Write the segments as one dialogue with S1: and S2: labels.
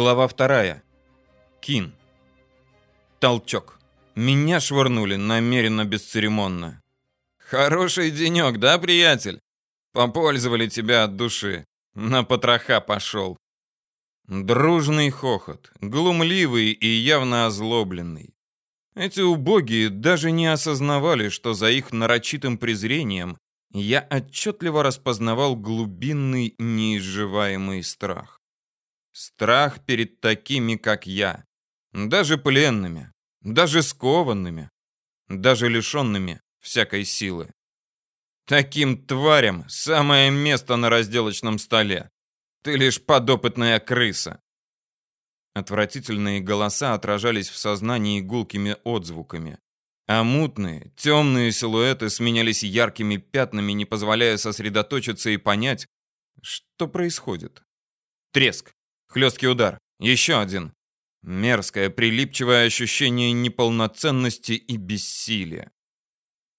S1: Глава вторая. Кин. Толчок. Меня швырнули намеренно бесцеремонно. Хороший денек, да, приятель? Попользовали тебя от души. На потроха пошел. Дружный хохот, глумливый и явно озлобленный. Эти убогие даже не осознавали, что за их нарочитым презрением я отчетливо распознавал глубинный неизживаемый страх. Страх перед такими, как я. Даже пленными, даже скованными, даже лишенными всякой силы. Таким тварям самое место на разделочном столе. Ты лишь подопытная крыса. Отвратительные голоса отражались в сознании гулкими отзвуками. А мутные, темные силуэты сменялись яркими пятнами, не позволяя сосредоточиться и понять, что происходит. Треск. Хлесткий удар. Еще один. Мерзкое, прилипчивое ощущение неполноценности и бессилия.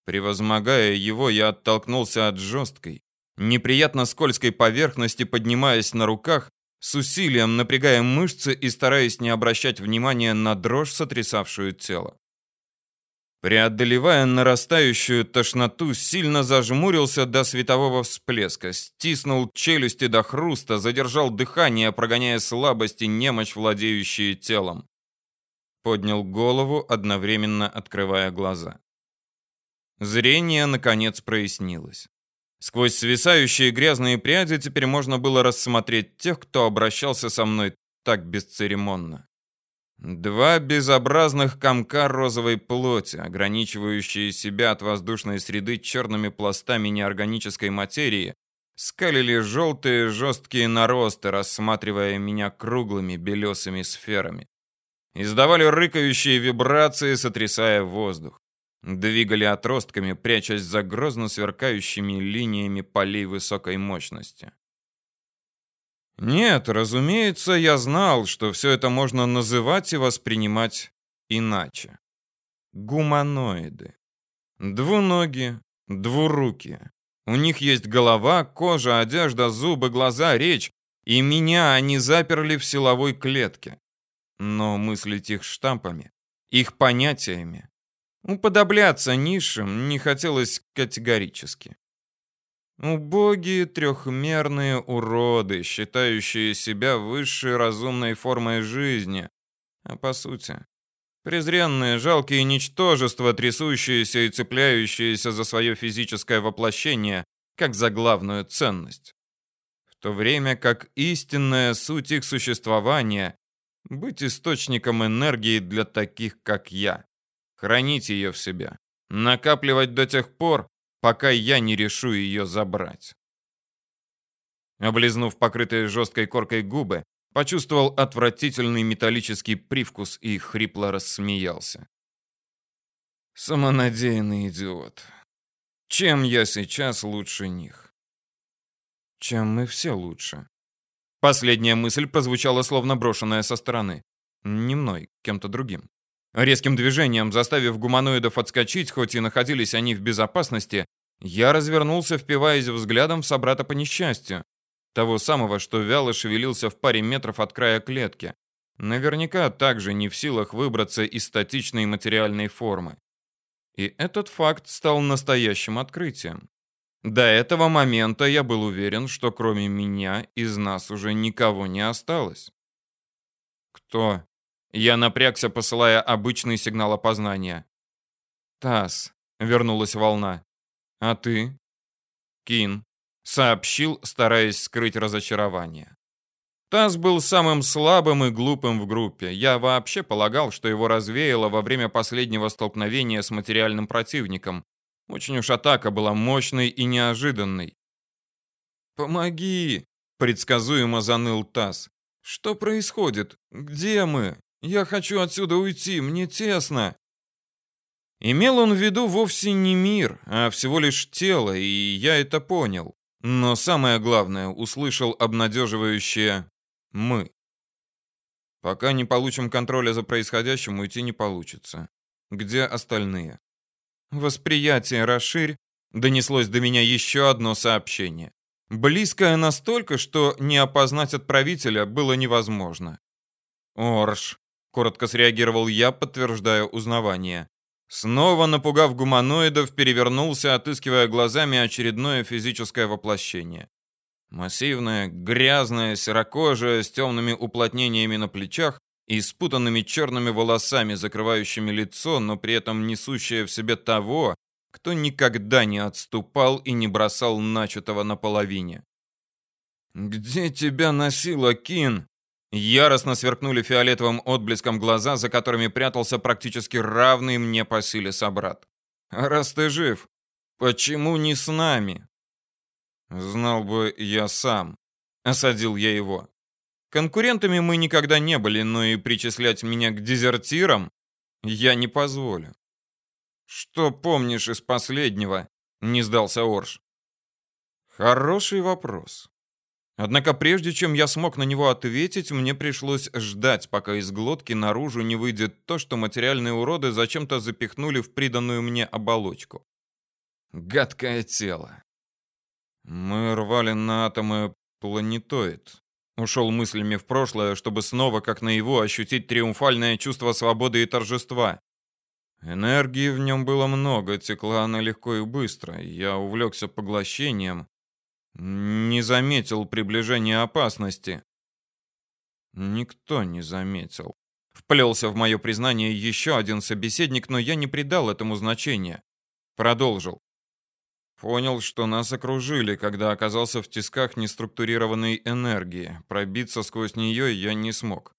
S1: Превозмогая его, я оттолкнулся от жесткой, неприятно скользкой поверхности, поднимаясь на руках, с усилием напрягая мышцы и стараясь не обращать внимания на дрожь, сотрясавшую тело. Преодолевая нарастающую тошноту, сильно зажмурился до светового всплеска, стиснул челюсти до хруста, задержал дыхание, прогоняя слабость и немощь, владеющие телом. Поднял голову, одновременно открывая глаза. Зрение, наконец, прояснилось. Сквозь свисающие грязные пряди теперь можно было рассмотреть тех, кто обращался со мной так бесцеремонно. Два безобразных комка розовой плоти, ограничивающие себя от воздушной среды черными пластами неорганической материи, скалили желтые жесткие наросты, рассматривая меня круглыми белесыми сферами. Издавали рыкающие вибрации, сотрясая воздух. Двигали отростками, прячась за грозно сверкающими линиями полей высокой мощности. Нет, разумеется, я знал, что все это можно называть и воспринимать иначе. Гуманоиды. Двуногие, двурукие. У них есть голова, кожа, одежда, зубы, глаза, речь, и меня они заперли в силовой клетке. Но мыслить их штампами, их понятиями, уподобляться низшим не хотелось категорически. Убогие трехмерные уроды, считающие себя высшей разумной формой жизни. А по сути, презренные, жалкие ничтожества, трясущиеся и цепляющиеся за свое физическое воплощение, как за главную ценность. В то время как истинная суть их существования — быть источником энергии для таких, как я. Хранить ее в себе. Накапливать до тех пор, пока я не решу ее забрать. Облизнув покрытые жесткой коркой губы, почувствовал отвратительный металлический привкус и хрипло рассмеялся. Самонадеянный идиот. Чем я сейчас лучше них? Чем мы все лучше? Последняя мысль прозвучала словно брошенная со стороны. Не мной, кем-то другим. Резким движением, заставив гуманоидов отскочить, хоть и находились они в безопасности, я развернулся, впиваясь взглядом в собрата по несчастью. Того самого, что вяло шевелился в паре метров от края клетки. Наверняка также не в силах выбраться из статичной материальной формы. И этот факт стал настоящим открытием. До этого момента я был уверен, что кроме меня из нас уже никого не осталось. Кто? Я напрягся, посылая обычный сигнал опознания. «Тасс», — вернулась волна. «А ты?» «Кин», — сообщил, стараясь скрыть разочарование. Тасс был самым слабым и глупым в группе. Я вообще полагал, что его развеяло во время последнего столкновения с материальным противником. Очень уж атака была мощной и неожиданной. «Помоги!» — предсказуемо заныл Тасс. «Что происходит? Где мы?» Я хочу отсюда уйти, мне тесно. Имел он в виду вовсе не мир, а всего лишь тело, и я это понял. Но самое главное, услышал обнадеживающее «мы». Пока не получим контроля за происходящим, уйти не получится. Где остальные? Восприятие расширь, донеслось до меня еще одно сообщение. Близкое настолько, что не опознать отправителя было невозможно. Орш, коротко среагировал я, подтверждая узнавание. Снова напугав гуманоидов, перевернулся, отыскивая глазами очередное физическое воплощение. Массивная, грязная, серокожая, с темными уплотнениями на плечах и спутанными черными волосами, закрывающими лицо, но при этом несущая в себе того, кто никогда не отступал и не бросал начатого наполовине. «Где тебя носило, Кин?» Яростно сверкнули фиолетовым отблеском глаза, за которыми прятался практически равный мне по силе собрат. «Раз ты жив, почему не с нами?» «Знал бы я сам», — осадил я его. «Конкурентами мы никогда не были, но и причислять меня к дезертирам я не позволю». «Что помнишь из последнего?» — не сдался Орш. «Хороший вопрос. Однако прежде чем я смог на него ответить, мне пришлось ждать, пока из глотки наружу не выйдет то, что материальные уроды зачем-то запихнули в приданную мне оболочку. Гадкое тело. Мы рвали на атомы планетоид. Ушел мыслями в прошлое, чтобы снова, как на его, ощутить триумфальное чувство свободы и торжества. Энергии в нем было много, текла она легко и быстро. Я увлекся поглощением, не заметил приближения опасности. Никто не заметил. Вплелся в мое признание еще один собеседник, но я не придал этому значения. Продолжил. Понял, что нас окружили, когда оказался в тисках неструктурированной энергии. Пробиться сквозь нее я не смог.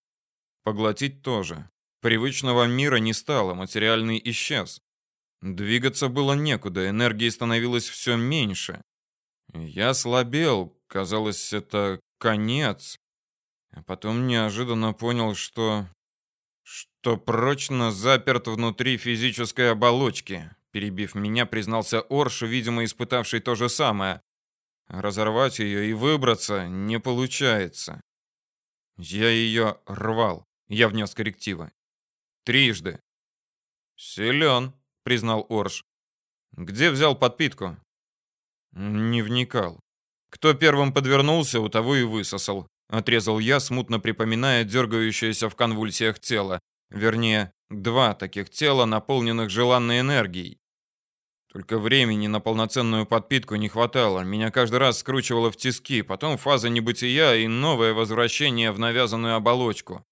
S1: Поглотить тоже. Привычного мира не стало, материальный исчез. Двигаться было некуда, энергии становилось все меньше. Я слабел, казалось, это конец. А потом неожиданно понял, что что прочно заперт внутри физической оболочки. Перебив меня, признался Орш, видимо, испытавший то же самое. Разорвать ее и выбраться не получается. Я ее рвал. Я внес коррективы. Трижды. Силен, признал Орш. Где взял подпитку? Не вникал. Кто первым подвернулся, у того и высосал. Отрезал я, смутно припоминая дергающееся в конвульсиях тело. Вернее, два таких тела, наполненных желанной энергией. Только времени на полноценную подпитку не хватало. Меня каждый раз скручивало в тиски, потом фаза небытия и новое возвращение в навязанную оболочку.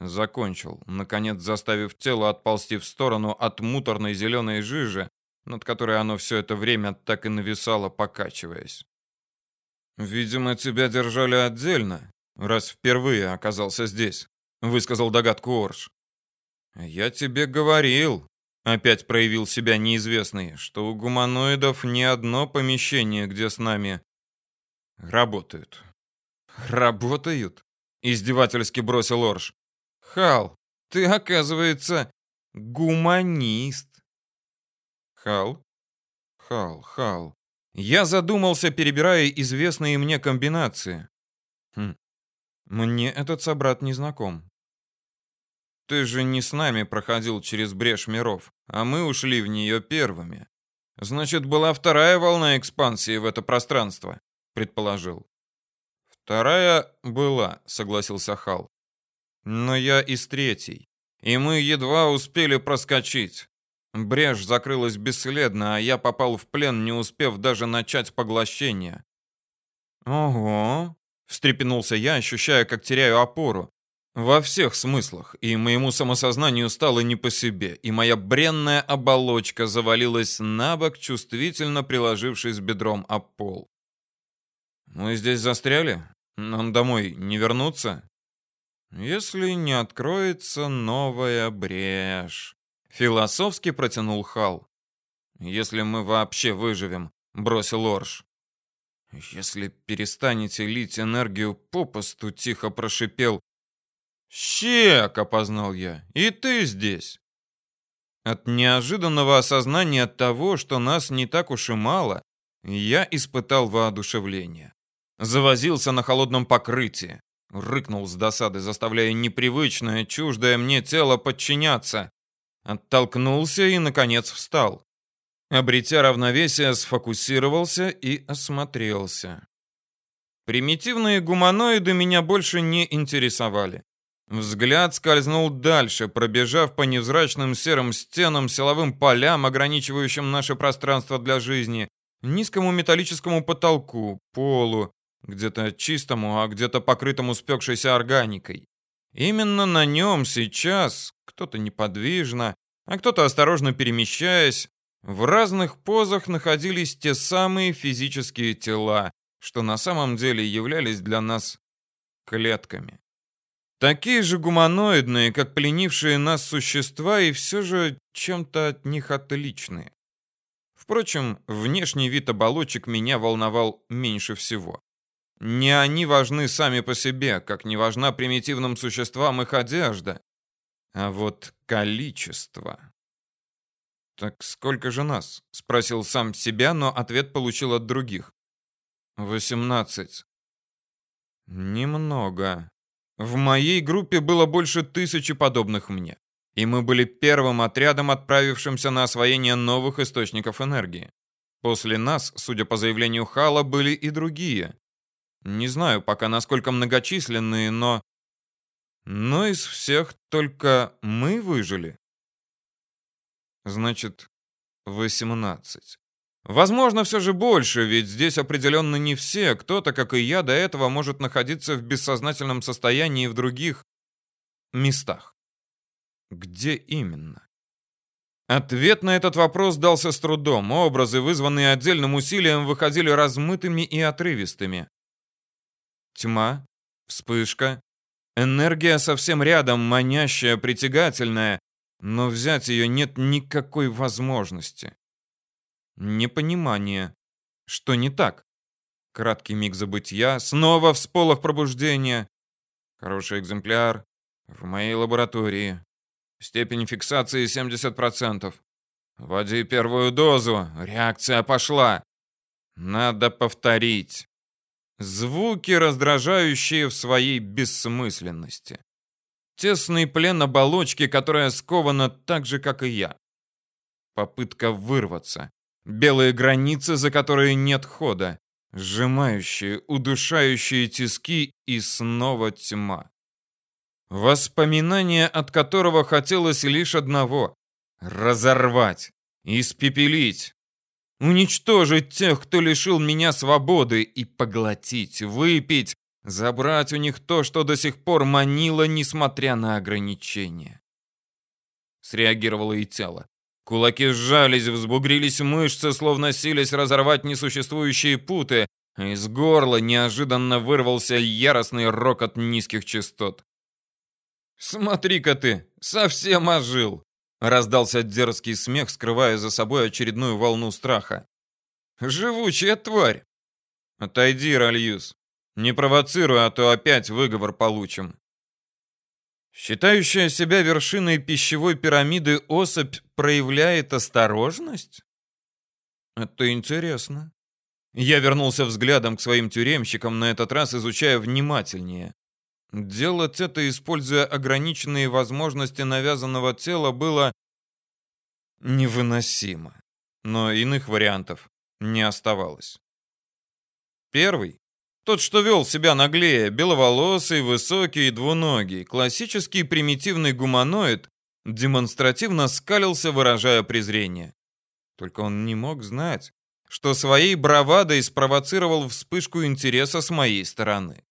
S1: Закончил, наконец заставив тело отползти в сторону от муторной зеленой жижи, над которой оно все это время так и нависало, покачиваясь. «Видимо, тебя держали отдельно, раз впервые оказался здесь», — высказал догадку Орш. «Я тебе говорил», — опять проявил себя неизвестный, «что у гуманоидов не одно помещение, где с нами работают». «Работают?» — издевательски бросил Орш. «Хал, ты, оказывается, гуманист». Хал? Хал, Хал. Я задумался, перебирая известные мне комбинации. Хм. Мне этот собрат не знаком. Ты же не с нами проходил через брешь миров, а мы ушли в нее первыми. Значит, была вторая волна экспансии в это пространство, предположил. Вторая была, согласился Хал. Но я из третьей, и мы едва успели проскочить. Брешь закрылась бесследно, а я попал в плен, не успев даже начать поглощение. Ого, встрепенулся я, ощущая, как теряю опору. Во всех смыслах, и моему самосознанию стало не по себе, и моя бренная оболочка завалилась на бок, чувствительно приложившись бедром об пол. Мы здесь застряли? Нам домой не вернуться? Если не откроется новая брешь. Философски протянул Хал. Если мы вообще выживем, бросил Орш. Если перестанете лить энергию попусту, тихо прошипел. Щек, опознал я. И ты здесь. От неожиданного осознания того, что нас не так уж и мало, я испытал воодушевление. Завозился на холодном покрытии, рыкнул с досады, заставляя непривычное, чуждое мне тело подчиняться. Оттолкнулся и, наконец, встал. Обретя равновесие, сфокусировался и осмотрелся. Примитивные гуманоиды меня больше не интересовали. Взгляд скользнул дальше, пробежав по невзрачным серым стенам, силовым полям, ограничивающим наше пространство для жизни, низкому металлическому потолку, полу, где-то чистому, а где-то покрытому спекшейся органикой. Именно на нем сейчас кто-то неподвижно, а кто-то осторожно перемещаясь, в разных позах находились те самые физические тела, что на самом деле являлись для нас клетками. Такие же гуманоидные, как пленившие нас существа, и все же чем-то от них отличные. Впрочем, внешний вид оболочек меня волновал меньше всего. Не они важны сами по себе, как не важна примитивным существам их одежда, а вот количество. «Так сколько же нас?» — спросил сам себя, но ответ получил от других. «Восемнадцать». «Немного. В моей группе было больше тысячи подобных мне, и мы были первым отрядом, отправившимся на освоение новых источников энергии. После нас, судя по заявлению Хала, были и другие. Не знаю пока, насколько многочисленные, но... Но из всех только мы выжили. Значит, 18. Возможно, все же больше, ведь здесь определенно не все. Кто-то, как и я, до этого может находиться в бессознательном состоянии в других местах. Где именно? Ответ на этот вопрос дался с трудом. Образы, вызванные отдельным усилием, выходили размытыми и отрывистыми. Тьма, вспышка, энергия совсем рядом, манящая, притягательная, но взять ее нет никакой возможности. Непонимание. Что не так? Краткий миг забытья, снова всполох пробуждения. Хороший экземпляр. В моей лаборатории. Степень фиксации 70%. Вводи первую дозу. Реакция пошла. Надо повторить. Звуки, раздражающие в своей бессмысленности. Тесный плен оболочки, которая скована так же, как и я. Попытка вырваться. Белые границы, за которые нет хода. Сжимающие, удушающие тиски и снова тьма. Воспоминание, от которого хотелось лишь одного — разорвать, испепелить, уничтожить тех, кто лишил меня свободы, и поглотить, выпить, Забрать у них то, что до сих пор манило, несмотря на ограничения. Среагировало и тело. Кулаки сжались, взбугрились мышцы, словно сились разорвать несуществующие путы, из горла неожиданно вырвался яростный рокот низких частот. «Смотри-ка ты, совсем ожил!» Раздался дерзкий смех, скрывая за собой очередную волну страха. «Живучая тварь!» «Отойди, Ральюс. Не провоцируй, а то опять выговор получим. Считающая себя вершиной пищевой пирамиды особь проявляет осторожность? Это интересно. Я вернулся взглядом к своим тюремщикам, на этот раз изучая внимательнее. Делать это, используя ограниченные возможности навязанного тела, было невыносимо. Но иных вариантов не оставалось. Первый тот, что вел себя наглее, беловолосый, высокий двуногий, классический примитивный гуманоид, демонстративно скалился, выражая презрение. Только он не мог знать, что своей бравадой спровоцировал вспышку интереса с моей стороны.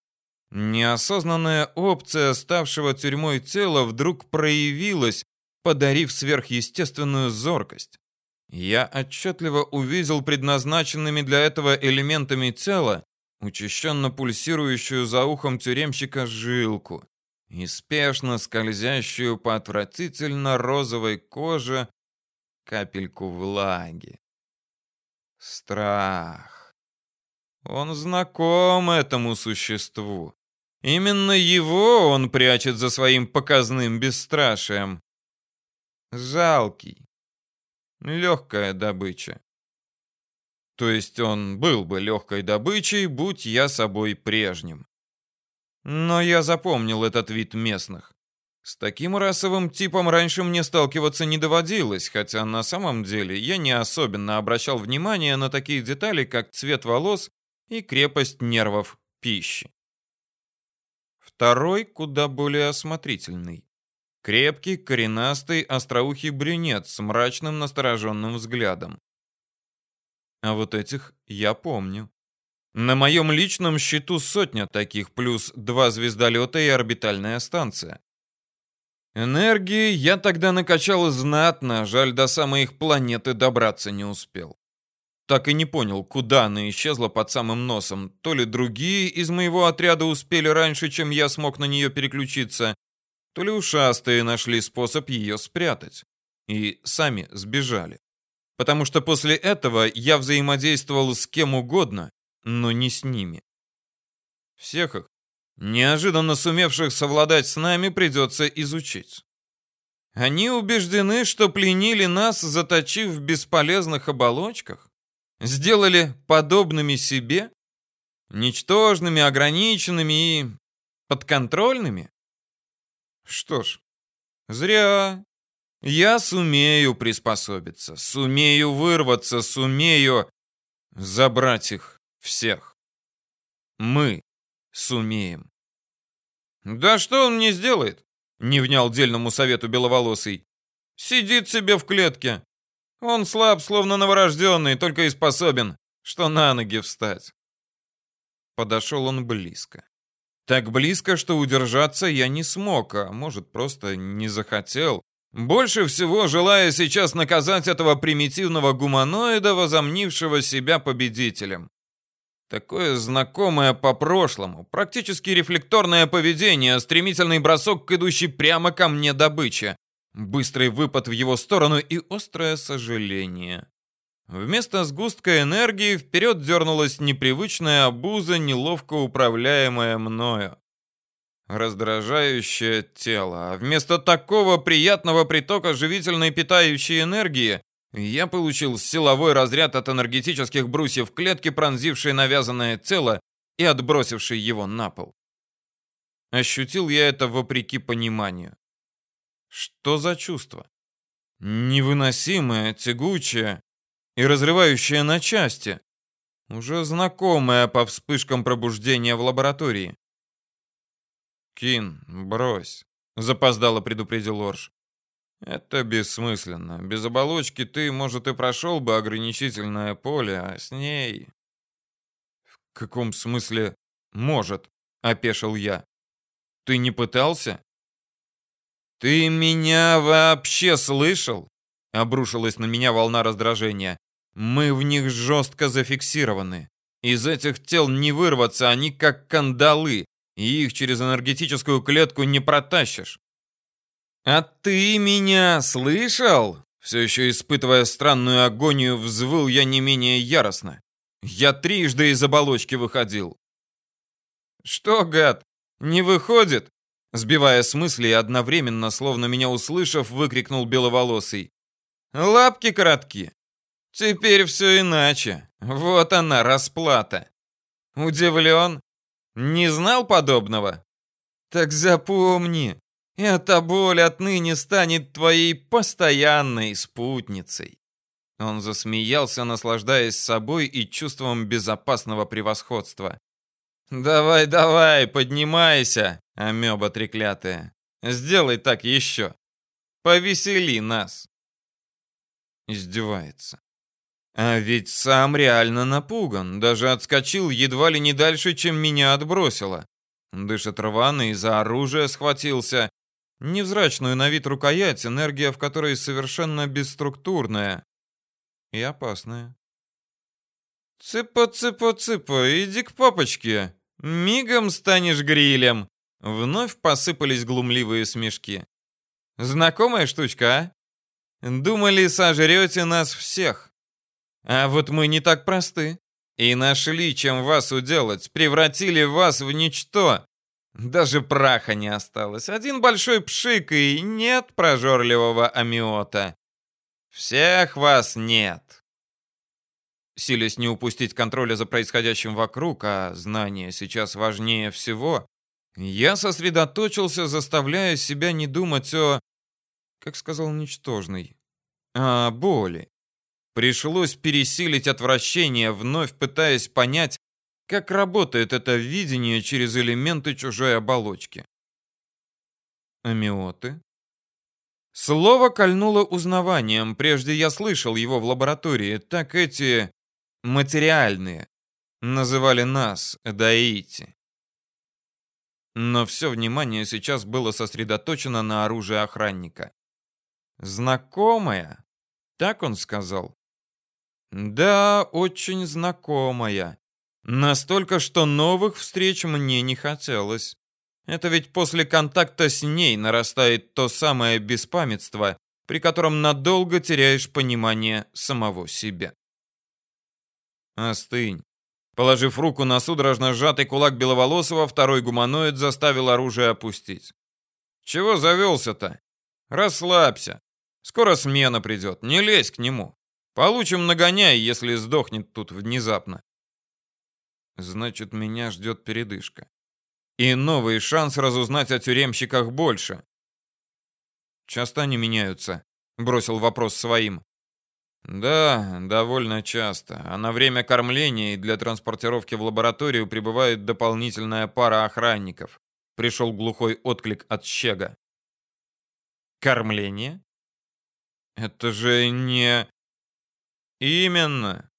S1: Неосознанная опция ставшего тюрьмой тела вдруг проявилась, подарив сверхъестественную зоркость. Я отчетливо увидел предназначенными для этого элементами тела учащенно пульсирующую за ухом тюремщика жилку и скользящую по отвратительно розовой коже капельку влаги. Страх. Он знаком этому существу. Именно его он прячет за своим показным бесстрашием. Жалкий. Легкая добыча. То есть он был бы легкой добычей, будь я собой прежним. Но я запомнил этот вид местных. С таким расовым типом раньше мне сталкиваться не доводилось, хотя на самом деле я не особенно обращал внимание на такие детали, как цвет волос и крепость нервов пищи. Второй куда более осмотрительный. Крепкий, коренастый, остроухий брюнет с мрачным настороженным взглядом. А вот этих я помню. На моем личном счету сотня таких, плюс два звездолета и орбитальная станция. Энергии я тогда накачал знатно, жаль, до самой их планеты добраться не успел. Так и не понял, куда она исчезла под самым носом. То ли другие из моего отряда успели раньше, чем я смог на нее переключиться, то ли ушастые нашли способ ее спрятать. И сами сбежали. Потому что после этого я взаимодействовал с кем угодно, но не с ними. Всех их, неожиданно сумевших совладать с нами, придется изучить. Они убеждены, что пленили нас, заточив в бесполезных оболочках, сделали подобными себе, ничтожными, ограниченными и подконтрольными. Что ж, зря. Я сумею приспособиться, сумею вырваться, сумею забрать их всех. Мы сумеем. Да что он мне сделает? Не внял дельному совету беловолосый. Сидит себе в клетке. Он слаб, словно новорожденный, только и способен, что на ноги встать. Подошел он близко. Так близко, что удержаться я не смог, а может, просто не захотел. Больше всего желая сейчас наказать этого примитивного гуманоида, возомнившего себя победителем. Такое знакомое по прошлому, практически рефлекторное поведение, стремительный бросок к идущей прямо ко мне добыче, быстрый выпад в его сторону и острое сожаление. Вместо сгустка энергии вперед дернулась непривычная обуза, неловко управляемая мною. Раздражающее тело. А вместо такого приятного притока живительной питающей энергии я получил силовой разряд от энергетических брусьев клетки, пронзивший навязанное тело и отбросивший его на пол. Ощутил я это вопреки пониманию. Что за чувство? Невыносимое, тягучее и разрывающее на части. Уже знакомое по вспышкам пробуждения в лаборатории. «Кин, брось», — запоздало предупредил Орш. Это бессмысленно. Без оболочки ты, может, и прошел бы ограничительное поле, а с ней... В каком смысле «может», — опешил я. Ты не пытался? Ты меня вообще слышал? Обрушилась на меня волна раздражения. Мы в них жестко зафиксированы. Из этих тел не вырваться, они как кандалы, и их через энергетическую клетку не протащишь. «А ты меня слышал?» Все еще испытывая странную агонию, взвыл я не менее яростно. Я трижды из оболочки выходил. «Что, гад, не выходит?» Сбивая с мысли и одновременно, словно меня услышав, выкрикнул беловолосый. «Лапки коротки. Теперь все иначе. Вот она, расплата. Удивлен? Не знал подобного? Так запомни, эта боль отныне станет твоей постоянной спутницей. Он засмеялся, наслаждаясь собой и чувством безопасного превосходства. «Давай, давай, поднимайся, амеба треклятая. Сделай так еще. Повесели нас». Издевается. А ведь сам реально напуган, даже отскочил едва ли не дальше, чем меня отбросило. Дышит рвано и за оружие схватился, Невзрачную на вид рукоять, энергия в которой совершенно бесструктурная и опасная. «Цыпа, цыпа, цыпа, иди к папочке. Мигом станешь грилем!» Вновь посыпались глумливые смешки. «Знакомая штучка, а? Думали, сожрете нас всех. А вот мы не так просты. И нашли, чем вас уделать, превратили вас в ничто, даже праха не осталось. Один большой пшик и нет прожорливого амиота. Всех вас нет. Силясь не упустить контроля за происходящим вокруг, а знание сейчас важнее всего, я сосредоточился, заставляя себя не думать о, как сказал ничтожный, о боли. Пришлось пересилить отвращение, вновь пытаясь понять, как работает это видение через элементы чужой оболочки. Амиоты? Слово кольнуло узнаванием. Прежде я слышал его в лаборатории. Так эти материальные называли нас Эдаити. Но все внимание сейчас было сосредоточено на оружии охранника. «Знакомая?» Так он сказал. «Да, очень знакомая. Настолько, что новых встреч мне не хотелось. Это ведь после контакта с ней нарастает то самое беспамятство, при котором надолго теряешь понимание самого себя. Остынь. Положив руку на судорожно сжатый кулак Беловолосого, второй гуманоид заставил оружие опустить. «Чего завелся-то? Расслабься. Скоро смена придет, не лезь к нему. Получим нагоняй, если сдохнет тут внезапно». Значит, меня ждет передышка. И новый шанс разузнать о тюремщиках больше. «Часто они меняются?» — бросил вопрос своим. Да, довольно часто. А на время кормления и для транспортировки в лабораторию прибывает дополнительная пара охранников. Пришел глухой отклик от Щега. Кормление? Это же не... Именно.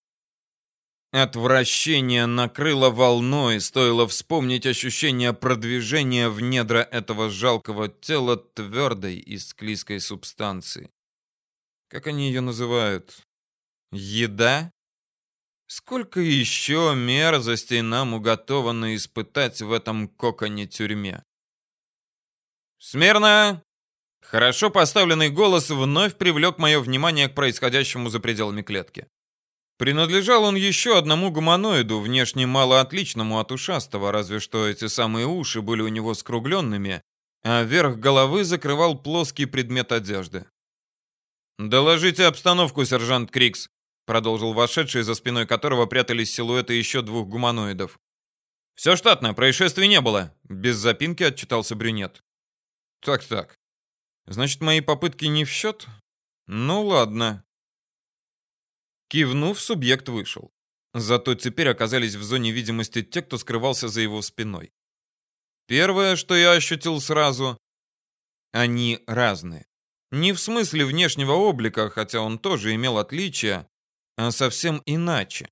S1: Отвращение накрыло волной, стоило вспомнить ощущение продвижения в недра этого жалкого тела твердой и склизкой субстанции. Как они ее называют? Еда? Сколько еще мерзостей нам уготовано испытать в этом коконе-тюрьме? Смирно! Хорошо поставленный голос вновь привлек мое внимание к происходящему за пределами клетки. Принадлежал он еще одному гуманоиду, внешне мало отличному от ушастого, разве что эти самые уши были у него скругленными, а верх головы закрывал плоский предмет одежды. «Доложите обстановку, сержант Крикс», продолжил вошедший, за спиной которого прятались силуэты еще двух гуманоидов. «Все штатно, происшествий не было», без запинки отчитался брюнет. «Так-так. Значит, мои попытки не в счет? Ну ладно». Кивнув, субъект вышел. Зато теперь оказались в зоне видимости те, кто скрывался за его спиной. Первое, что я ощутил сразу, они разные. Не в смысле внешнего облика, хотя он тоже имел отличия, а совсем иначе.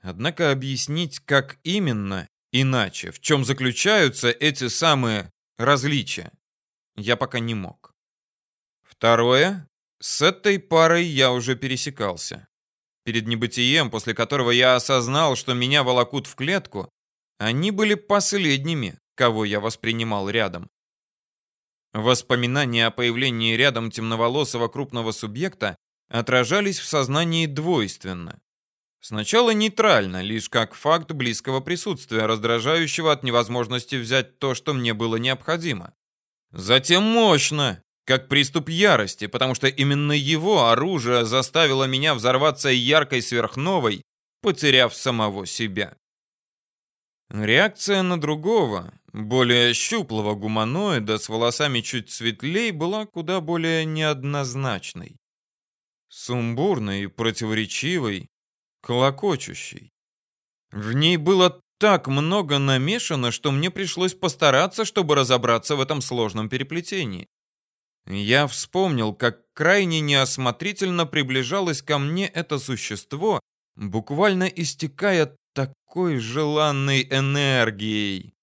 S1: Однако объяснить, как именно иначе, в чем заключаются эти самые различия, я пока не мог. Второе. С этой парой я уже пересекался. Перед небытием, после которого я осознал, что меня волокут в клетку, они были последними, кого я воспринимал рядом. Воспоминания о появлении рядом темноволосого крупного субъекта отражались в сознании двойственно. Сначала нейтрально, лишь как факт близкого присутствия, раздражающего от невозможности взять то, что мне было необходимо. Затем мощно, как приступ ярости, потому что именно его оружие заставило меня взорваться яркой сверхновой, потеряв самого себя. Реакция на другого, более щуплого гуманоида с волосами чуть светлей была куда более неоднозначной. Сумбурной, противоречивой, колокочущей. В ней было так много намешано, что мне пришлось постараться, чтобы разобраться в этом сложном переплетении. Я вспомнил, как крайне неосмотрительно приближалось ко мне это существо, буквально истекая такой желанной энергией.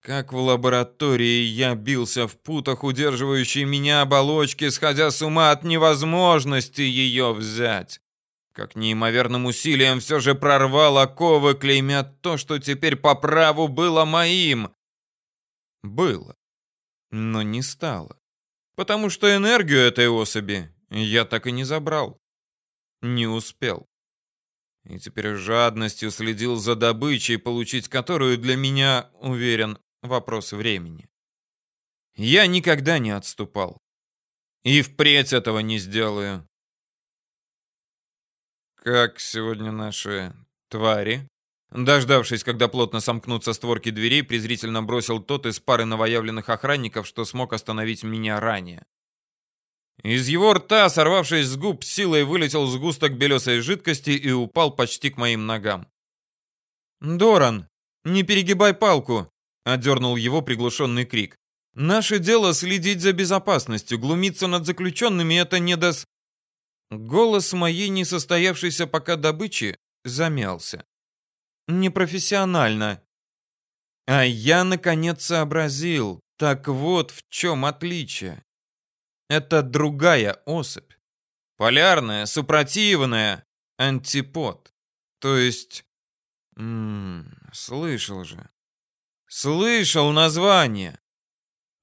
S1: Как в лаборатории я бился в путах, удерживающей меня оболочки, сходя с ума от невозможности ее взять. Как неимоверным усилием все же прорвал оковы, клеймя то, что теперь по праву было моим. Было, но не стало. Потому что энергию этой особи я так и не забрал. Не успел и теперь жадностью следил за добычей, получить которую для меня, уверен, вопрос времени. Я никогда не отступал. И впредь этого не сделаю. Как сегодня наши твари? Дождавшись, когда плотно сомкнутся створки дверей, презрительно бросил тот из пары новоявленных охранников, что смог остановить меня ранее. Из его рта, сорвавшись с губ, силой вылетел сгусток белесой жидкости и упал почти к моим ногам. «Доран, не перегибай палку!» — одернул его приглушенный крик. «Наше дело следить за безопасностью, глумиться над заключенными — это не дос...» Голос моей несостоявшейся пока добычи замялся. Непрофессионально. А я, наконец, сообразил. Так вот в чем отличие. Это другая особь. Полярная, супротивная, антипод. То есть... М слышал же. Слышал название.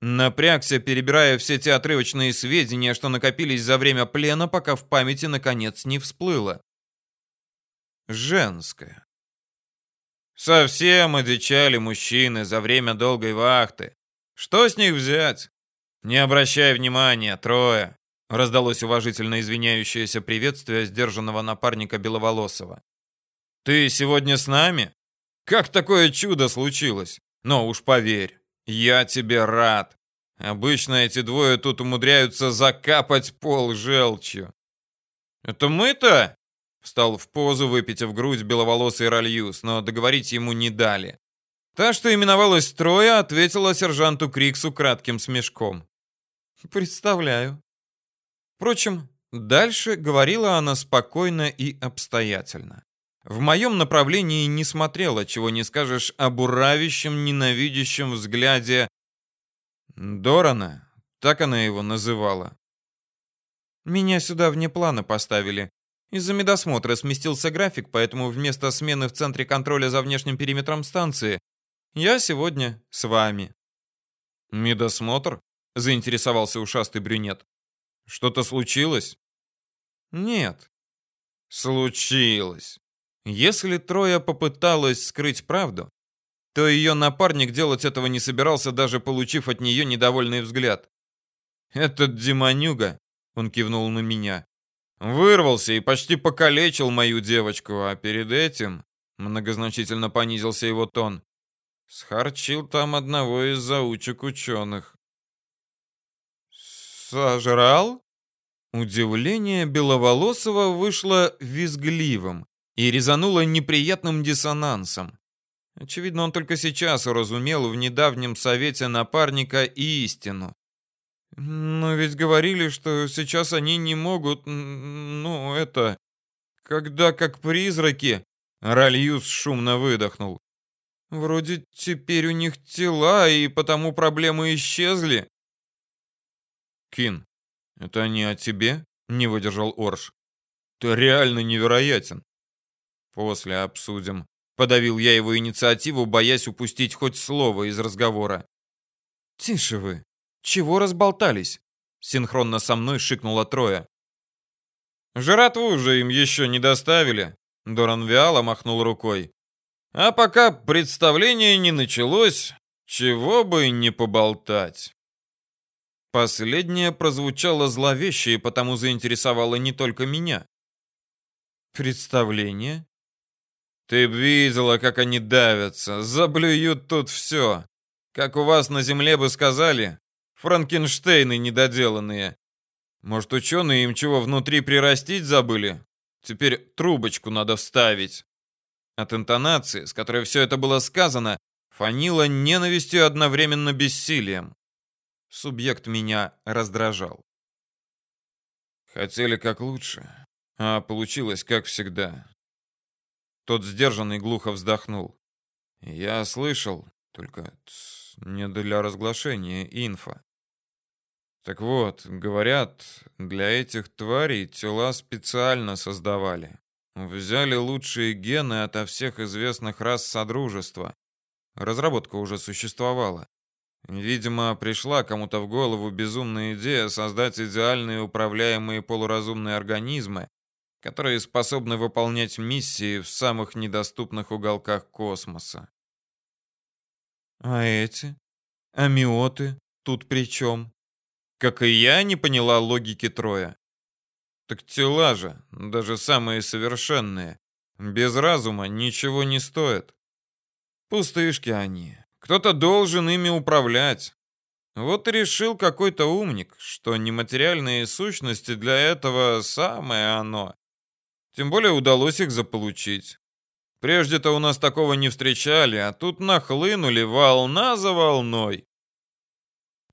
S1: Напрягся, перебирая все те отрывочные сведения, что накопились за время плена, пока в памяти наконец не всплыло. Женская. Совсем одичали мужчины за время долгой вахты. Что с них взять? Не обращай внимания, трое. Раздалось уважительно извиняющееся приветствие сдержанного напарника Беловолосова. Ты сегодня с нами? Как такое чудо случилось? Но уж поверь, я тебе рад. Обычно эти двое тут умудряются закапать пол желчью. Это мы-то? Встал в позу, выпитив грудь беловолосый Рольюс, но договорить ему не дали. Та, что именовалась Троя, ответила сержанту Криксу кратким смешком. «Представляю». Впрочем, дальше говорила она спокойно и обстоятельно. В моем направлении не смотрела, чего не скажешь о буравящем, ненавидящем взгляде Дорана, так она его называла. Меня сюда вне плана поставили. Из-за медосмотра сместился график, поэтому вместо смены в центре контроля за внешним периметром станции я сегодня с вами. Медосмотр? Заинтересовался ушастый брюнет. Что-то случилось? Нет. Случилось. Если Троя попыталась скрыть правду, то ее напарник делать этого не собирался, даже получив от нее недовольный взгляд. «Этот демонюга», — он кивнул на меня, — «вырвался и почти покалечил мою девочку, а перед этим...» — многозначительно понизился его тон. «Схарчил там одного из заучек ученых». «Сожрал?» Удивление Беловолосого вышло визгливым и резануло неприятным диссонансом. Очевидно, он только сейчас уразумел в недавнем совете напарника истину. Но ведь говорили, что сейчас они не могут, ну, это... Когда как призраки... Ральюс шумно выдохнул. Вроде теперь у них тела, и потому проблемы исчезли. Кин, это они о тебе? Не выдержал Орш. Ты реально невероятен. После обсудим. Подавил я его инициативу, боясь упустить хоть слово из разговора. Тише вы. Чего разболтались? Синхронно со мной шикнула Троя. Жратву же им еще не доставили. Доран вяло махнул рукой. А пока представление не началось, чего бы не поболтать. Последнее прозвучало зловеще и потому заинтересовало не только меня. Представление? Ты б видела, как они давятся, заблюют тут все. Как у вас на земле бы сказали, Франкенштейны недоделанные. Может, ученые им чего внутри прирастить забыли? Теперь трубочку надо вставить. От интонации, с которой все это было сказано, фанило ненавистью одновременно бессилием. Субъект меня раздражал. Хотели как лучше, а получилось как всегда. Тот сдержанный глухо вздохнул. Я слышал, только не для разглашения инфа. Так вот, говорят, для этих тварей тела специально создавали. Взяли лучшие гены ото всех известных рас Содружества. Разработка уже существовала. Видимо, пришла кому-то в голову безумная идея создать идеальные управляемые полуразумные организмы, которые способны выполнять миссии в самых недоступных уголках космоса. А эти? Амиоты тут при чем? Как и я не поняла логики Троя. Так тела же, даже самые совершенные, без разума ничего не стоят. Пустышки они. Кто-то должен ими управлять. Вот и решил какой-то умник, что нематериальные сущности для этого самое оно. Тем более удалось их заполучить. Прежде-то у нас такого не встречали, а тут нахлынули волна за волной.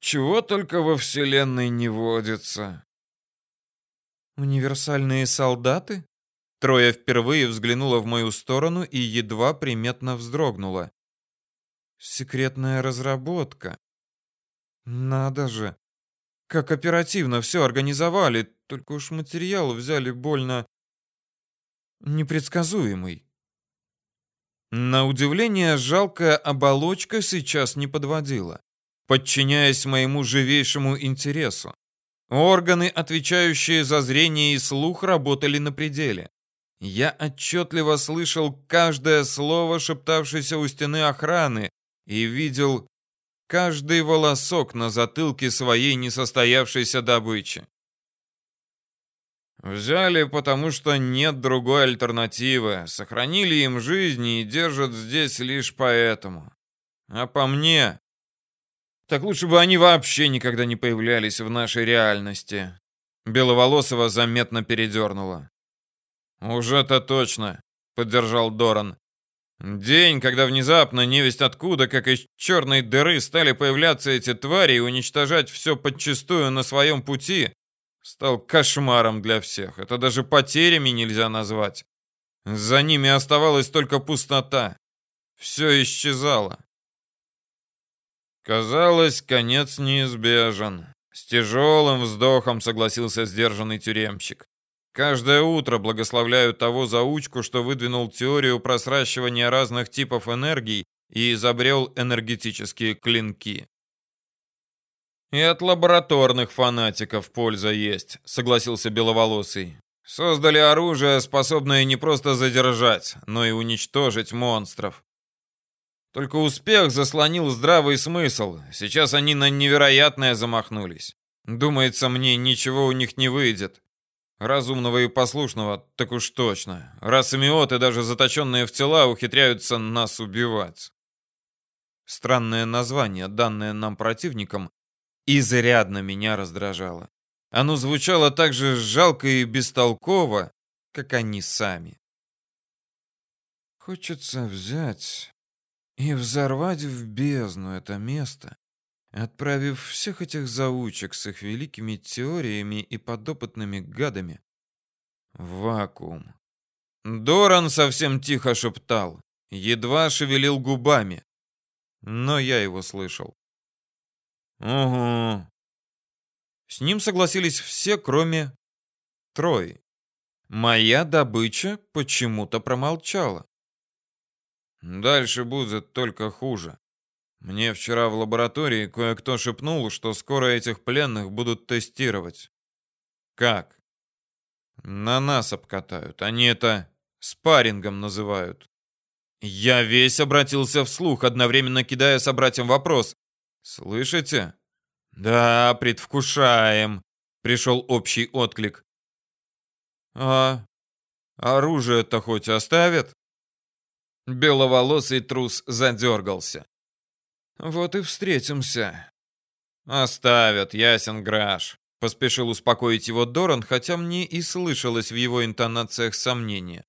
S1: Чего только во вселенной не водится.
S2: Универсальные солдаты? Троя впервые взглянула в мою сторону и едва приметно вздрогнула. Секретная разработка. Надо же. Как оперативно все организовали, только уж материал взяли больно непредсказуемый. На удивление, жалкая оболочка сейчас не подводила, подчиняясь моему живейшему интересу. Органы, отвечающие за зрение и слух, работали на пределе. Я отчетливо слышал каждое слово, шептавшееся у стены охраны, и видел каждый волосок на затылке своей несостоявшейся добычи. Взяли, потому что нет другой альтернативы. Сохранили им жизни и держат здесь лишь поэтому. А по мне, так лучше бы они вообще никогда не появлялись в нашей реальности. Беловолосого заметно передернуло. «Уже-то точно», — поддержал Доран. «День, когда внезапно, невесть откуда, как из черной дыры, стали появляться эти твари и уничтожать все подчистую на своем пути, стал кошмаром для всех. Это даже потерями нельзя назвать. За ними оставалась только пустота. Все исчезало. Казалось, конец неизбежен. С тяжелым вздохом согласился сдержанный тюремщик. Каждое утро благословляю того заучку, что выдвинул теорию про сращивание разных типов энергий и изобрел энергетические клинки. «И от лабораторных фанатиков польза есть», — согласился Беловолосый. «Создали оружие, способное не просто задержать, но и уничтожить монстров. Только успех заслонил здравый смысл. Сейчас они на невероятное замахнулись. Думается мне, ничего у них не выйдет. Разумного и послушного, так уж точно. Раз имиоты, даже заточенные в тела, ухитряются нас убивать. Странное название, данное нам противником, изрядно меня раздражало. Оно звучало так же жалко и бестолково, как они сами. Хочется взять и взорвать в бездну это место, отправив всех этих заучек с их великими теориями и подопытными гадами в вакуум. Доран совсем тихо шептал, едва шевелил губами, но я его слышал. Угу. С ним согласились все, кроме Трои. Моя добыча почему-то промолчала. Дальше будет только хуже. Мне вчера в лаборатории кое-кто шепнул, что скоро этих пленных будут тестировать. Как? На нас обкатают. Они это спаррингом называют. Я весь обратился вслух, одновременно кидая собратьям вопрос. «Слышите?» «Да, предвкушаем», — пришел общий отклик. «А оружие-то хоть оставят?» Беловолосый трус задергался. «Вот и встретимся». «Оставят, ясен граш», — поспешил успокоить его Доран, хотя мне и слышалось в его интонациях сомнение.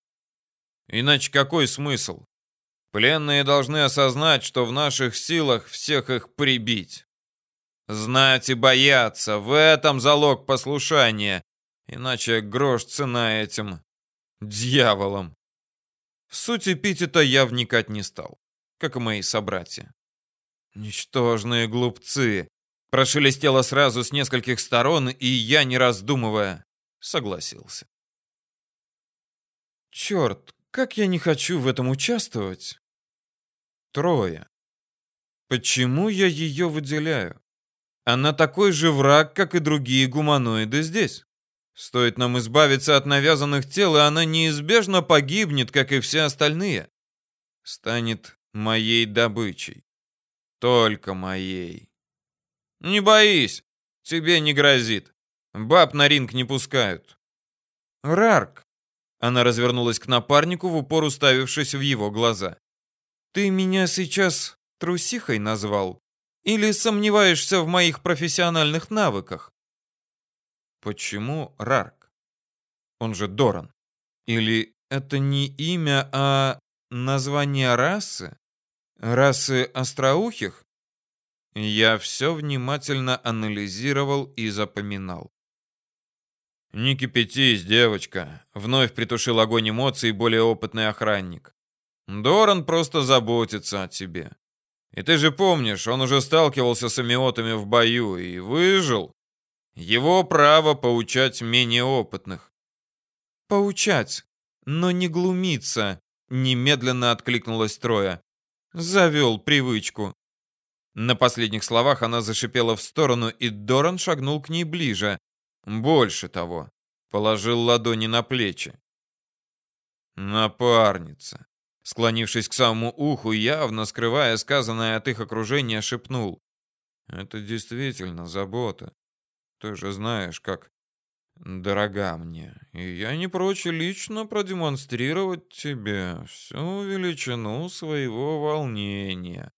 S2: «Иначе какой смысл? Пленные должны осознать, что в наших силах всех их прибить. Знать и бояться — в этом залог послушания. Иначе грош цена этим дьяволам. В суть эпитета я вникать не стал, как и мои собратья. Ничтожные глупцы. Прошелестело сразу с нескольких сторон, и я, не раздумывая, согласился. Черт, как я не хочу в этом участвовать. Трое. Почему я ее выделяю? Она такой же враг, как и другие гуманоиды здесь. Стоит нам избавиться от навязанных тел, и она неизбежно погибнет, как и все остальные. Станет моей добычей. Только моей. Не боись, тебе не грозит. Баб на ринг не пускают. Рарк. Она развернулась к напарнику, в упор уставившись в его глаза. Ты меня сейчас трусихой назвал? Или сомневаешься в моих профессиональных навыках? Почему Рарк? Он же Доран. Или это не имя, а название расы? Расы остроухих? Я все внимательно анализировал и запоминал.
S1: «Не кипятись, девочка», — вновь притушил огонь эмоций более опытный охранник. «Доран просто заботится о тебе. И ты же помнишь, он уже сталкивался с амиотами в бою и выжил. Его право поучать менее опытных».
S2: «Поучать, но не глумиться», — немедленно откликнулась Троя. «Завел привычку». На последних словах она зашипела в сторону, и Доран шагнул к ней ближе, больше того, положил ладони на плечи.
S1: Напарница. Склонившись к самому уху, явно скрывая сказанное от их окружения, шепнул. Это действительно забота. Ты же знаешь, как дорога мне. И я не прочь лично продемонстрировать тебе всю величину своего волнения.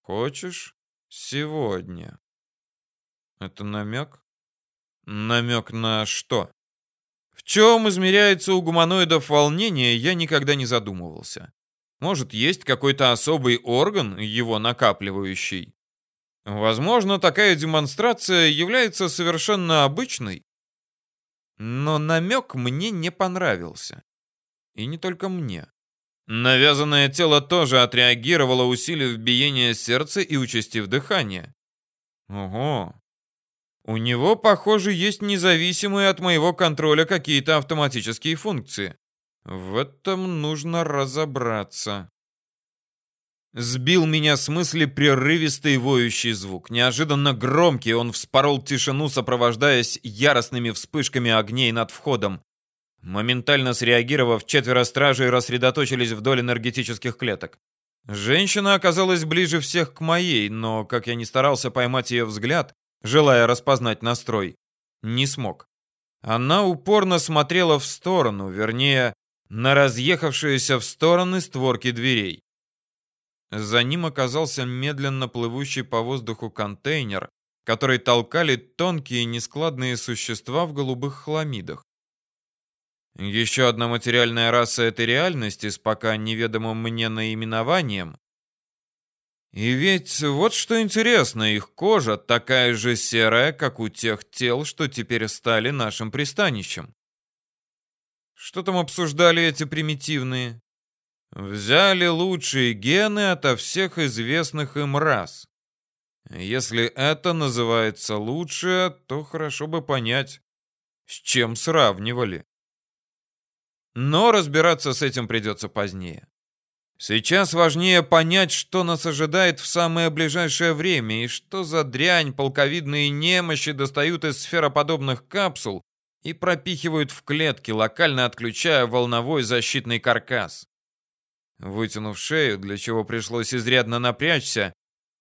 S1: Хочешь? Сегодня. Это намек? Намек на что? В чем измеряется у гуманоидов волнение, я никогда не задумывался. Может, есть какой-то особый орган, его накапливающий? Возможно, такая демонстрация является совершенно обычной. Но намек мне не понравился. И не только мне. Навязанное тело тоже отреагировало, усилив биение сердца и участив дыхание. Ого, у него, похоже, есть независимые от моего контроля какие-то автоматические функции. В этом нужно разобраться. Сбил меня с мысли прерывистый воющий звук. Неожиданно громкий, он вспорол тишину, сопровождаясь яростными вспышками огней над входом. Моментально среагировав, четверо стражей рассредоточились вдоль энергетических клеток. Женщина оказалась ближе всех к моей, но, как я не старался поймать ее взгляд, желая распознать настрой. Не смог. Она упорно смотрела в сторону, вернее, на разъехавшиеся в стороны створки дверей. За ним оказался медленно плывущий по воздуху контейнер, который толкали тонкие нескладные существа в голубых хламидах. Еще одна материальная раса этой реальности с пока неведомым мне наименованием и ведь вот что интересно, их кожа такая же серая, как у тех тел, что теперь стали нашим пристанищем. Что там обсуждали эти примитивные? Взяли лучшие гены ото всех известных им рас. Если это называется лучшее, то хорошо бы понять, с чем сравнивали. Но разбираться с этим придется позднее. Сейчас важнее понять, что нас ожидает в самое ближайшее время и что за дрянь полковидные немощи достают из сфероподобных капсул и пропихивают в клетки, локально отключая волновой защитный каркас. Вытянув шею, для чего пришлось изрядно напрячься,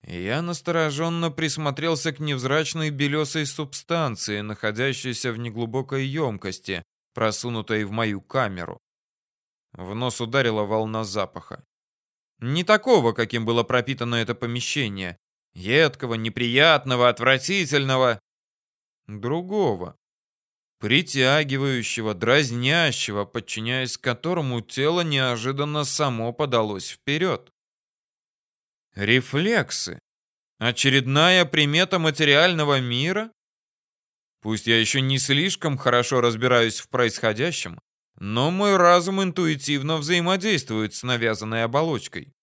S1: я настороженно присмотрелся к невзрачной белесой субстанции, находящейся в неглубокой емкости, просунутой в мою камеру. В нос ударила волна запаха. Не такого, каким было пропитано это помещение. Едкого, неприятного, отвратительного. Другого. Притягивающего, дразнящего, подчиняясь которому тело неожиданно само подалось вперед. Рефлексы. Очередная примета материального мира? Пусть я еще не слишком хорошо разбираюсь в происходящем, но мой разум интуитивно взаимодействует с навязанной оболочкой.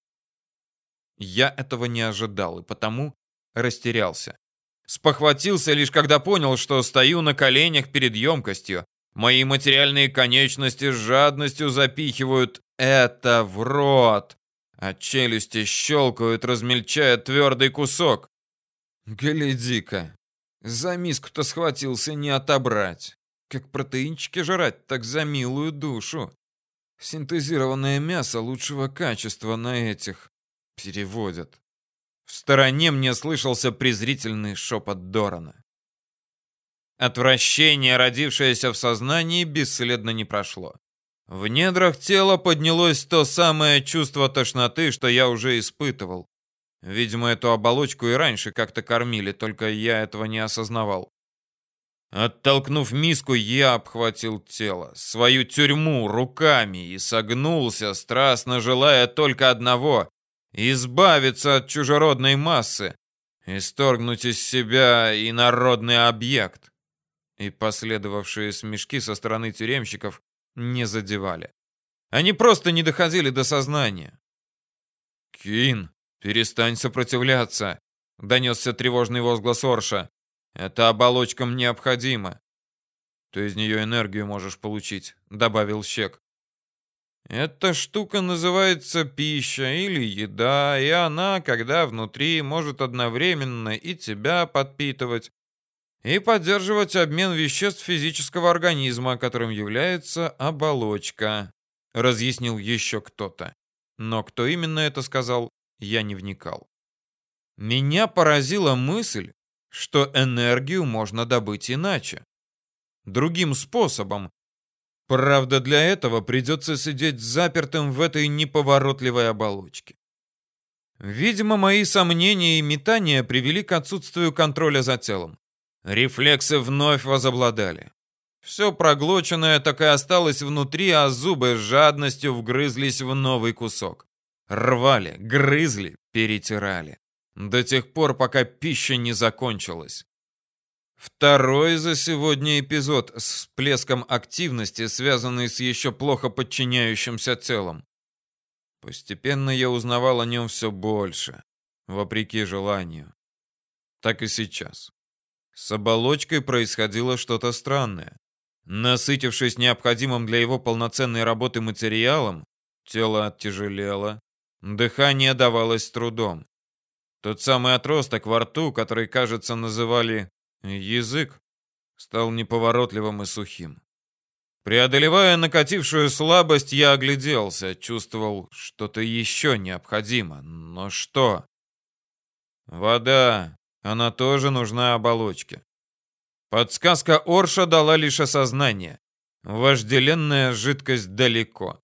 S1: Я этого не ожидал и потому растерялся. Спохватился лишь когда понял, что стою на коленях перед емкостью. Мои материальные конечности с жадностью запихивают это в рот, а челюсти щелкают, размельчая твердый кусок. Гляди-ка, за миску-то схватился не отобрать. Как протеинчики жрать, так за милую душу. Синтезированное мясо лучшего качества на этих переводят. В стороне мне слышался презрительный шепот Дорана. Отвращение, родившееся в сознании, бесследно не прошло. В недрах тела поднялось то самое чувство тошноты, что я уже испытывал. Видимо, эту оболочку и раньше как-то кормили, только я этого не осознавал. Оттолкнув миску, я обхватил тело, свою тюрьму руками и согнулся, страстно желая только одного — избавиться от чужеродной массы, исторгнуть из себя инородный объект. И последовавшие смешки со стороны тюремщиков не задевали. Они просто не доходили до сознания. «Кин, перестань сопротивляться!» — донесся тревожный возглас Орша. Эта оболочка необходима. Ты из нее энергию можешь получить, добавил Щек. Эта штука называется пища или еда, и она, когда внутри, может одновременно и тебя подпитывать, и поддерживать обмен веществ физического организма, которым является оболочка, разъяснил еще кто-то. Но кто именно это сказал, я не вникал. Меня поразила мысль, что энергию можно добыть иначе. Другим способом. Правда, для этого придется сидеть запертым в этой неповоротливой оболочке. Видимо, мои сомнения и метания привели к отсутствию контроля за телом. Рефлексы вновь возобладали. Все проглоченное так и осталось внутри, а зубы с жадностью вгрызлись в новый кусок. Рвали, грызли, перетирали. До тех пор, пока пища не закончилась. Второй за сегодня эпизод с всплеском активности, связанный с еще плохо подчиняющимся телом. Постепенно я узнавал о нем все больше, вопреки желанию. Так и сейчас. С оболочкой происходило что-то странное. Насытившись необходимым для его полноценной работы материалом, тело оттяжелело, дыхание давалось трудом. Тот самый отросток во рту, который, кажется, называли язык, стал неповоротливым и сухим. Преодолевая накатившую слабость, я огляделся, чувствовал, что-то еще необходимо. Но что? Вода. Она тоже нужна оболочке. Подсказка Орша дала лишь осознание. Вожделенная жидкость далеко.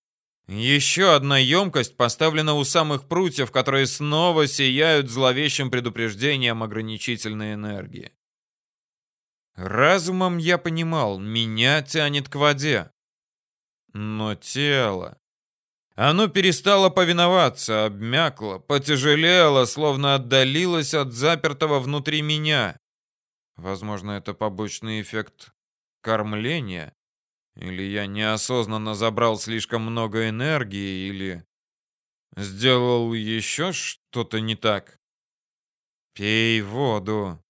S1: Еще одна емкость поставлена у самых прутьев, которые снова сияют зловещим предупреждением ограничительной энергии. Разумом я понимал, меня тянет к воде. Но тело... Оно перестало повиноваться, обмякло, потяжелело, словно отдалилось от запертого внутри меня. Возможно, это побочный эффект кормления. Или я неосознанно забрал слишком много энергии, или сделал еще что-то не так. Пей воду.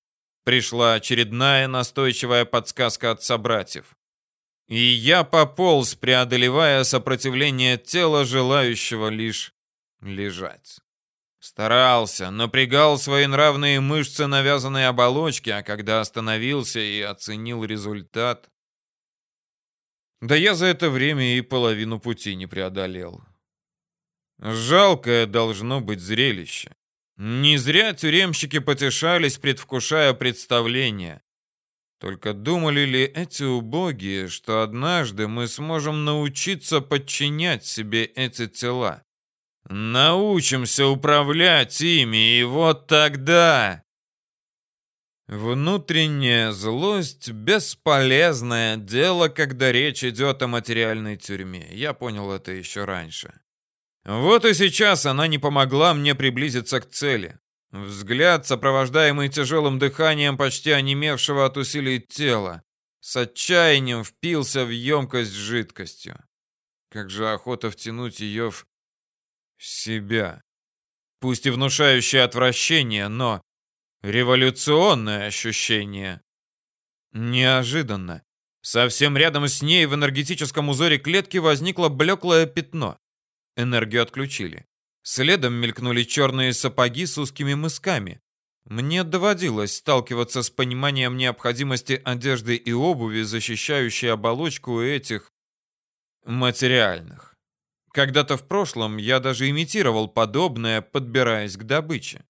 S1: Пришла очередная настойчивая подсказка от собратьев. И я пополз, преодолевая сопротивление тела, желающего лишь лежать. Старался, напрягал свои нравные мышцы навязанной оболочки, а когда остановился и оценил результат, да я за это время и половину пути не преодолел. Жалкое должно быть зрелище. Не зря тюремщики потешались, предвкушая представление. Только думали ли эти убогие, что однажды мы сможем научиться подчинять себе эти тела? Научимся управлять ими, и вот тогда... Внутренняя злость — бесполезное дело, когда речь идет о материальной тюрьме. Я понял это еще раньше. Вот и сейчас она не помогла мне приблизиться к цели. Взгляд, сопровождаемый тяжелым дыханием почти онемевшего от усилий тела, с отчаянием впился в емкость с жидкостью. Как же охота втянуть ее в себя. Пусть и внушающее отвращение, но Революционное ощущение. Неожиданно. Совсем рядом с ней в энергетическом узоре клетки возникло блеклое пятно. Энергию отключили. Следом мелькнули черные сапоги с узкими мысками. Мне доводилось сталкиваться с пониманием необходимости одежды и обуви, защищающей оболочку этих материальных. Когда-то в прошлом я даже имитировал подобное, подбираясь к добыче.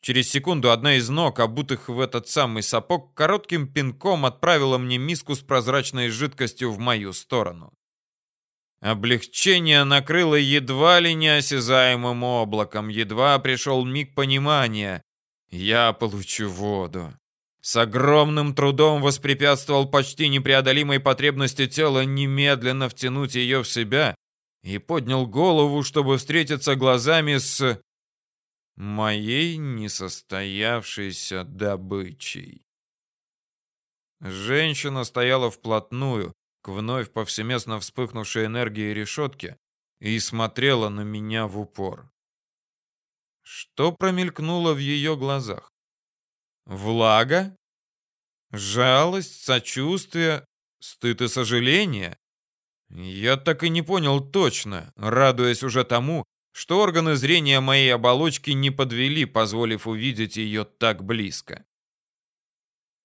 S1: Через секунду одна из ног, обутых в этот самый сапог, коротким пинком отправила мне миску с прозрачной жидкостью в мою сторону. Облегчение накрыло едва ли неосязаемым облаком, едва пришел миг понимания. Я получу воду.
S2: с огромным трудом воспрепятствовал почти непреодолимой потребности тела немедленно втянуть ее в себя и поднял голову, чтобы встретиться глазами с моей несостоявшейся добычей. Женщина стояла вплотную к вновь повсеместно вспыхнувшей энергии решетки и смотрела на меня в упор. Что промелькнуло в ее глазах? Влага? Жалость, сочувствие, стыд и сожаление? Я так и не понял точно, радуясь уже тому, что органы зрения моей оболочки не подвели, позволив увидеть ее так близко.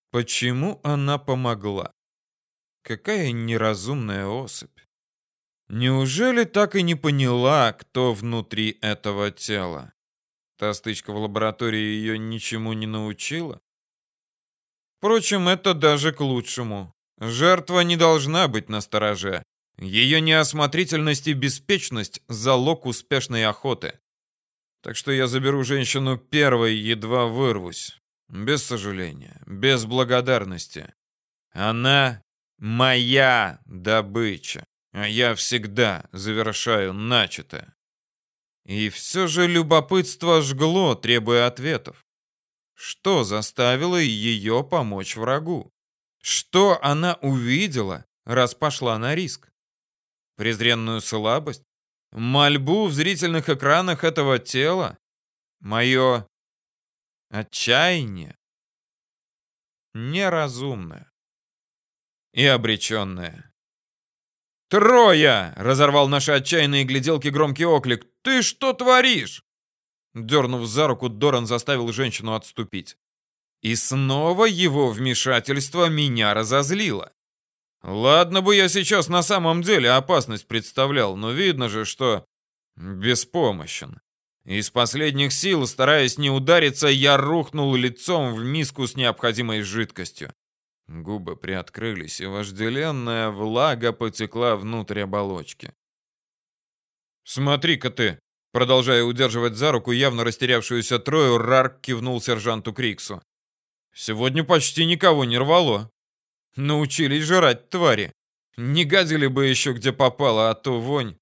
S2: Почему она помогла? Какая неразумная особь. Неужели так и не поняла, кто внутри этого тела? Та стычка в лаборатории ее ничему не научила. Впрочем, это даже к лучшему. Жертва не должна быть настороже. Ее неосмотрительность и беспечность – залог успешной охоты. Так что я заберу женщину первой, едва вырвусь. Без сожаления, без благодарности. Она моя добыча, а я всегда завершаю начатое. И все же любопытство жгло, требуя ответов. Что заставило ее помочь врагу? Что она увидела, раз пошла на риск? Презренную слабость? Мольбу в зрительных экранах этого тела? Мое отчаяние? Неразумное и обреченное. «Троя!» — разорвал наши отчаянные гляделки громкий оклик. «Ты что творишь?» Дернув за руку, Доран заставил женщину отступить. И снова его вмешательство меня разозлило. Ладно бы я сейчас на самом деле опасность представлял, но видно же, что беспомощен. Из последних сил, стараясь не удариться, я рухнул лицом в миску с необходимой жидкостью. Губы приоткрылись, и вожделенная влага потекла внутрь оболочки. «Смотри-ка ты!» Продолжая удерживать за руку явно растерявшуюся Трою, Рарк кивнул сержанту Криксу. «Сегодня почти никого не рвало. Научились жрать твари. Не гадили бы еще где попало, а то вонь.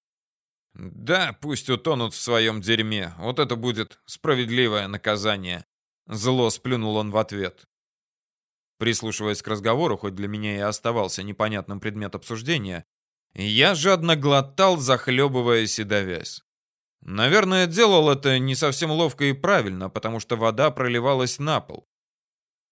S2: Да, пусть утонут в своем дерьме. Вот это будет справедливое наказание». Зло сплюнул он в ответ. Прислушиваясь к разговору, хоть для меня и оставался непонятным предмет обсуждения, я жадно глотал, захлебываясь и давясь. Наверное, делал это не совсем ловко и правильно, потому что вода проливалась на пол.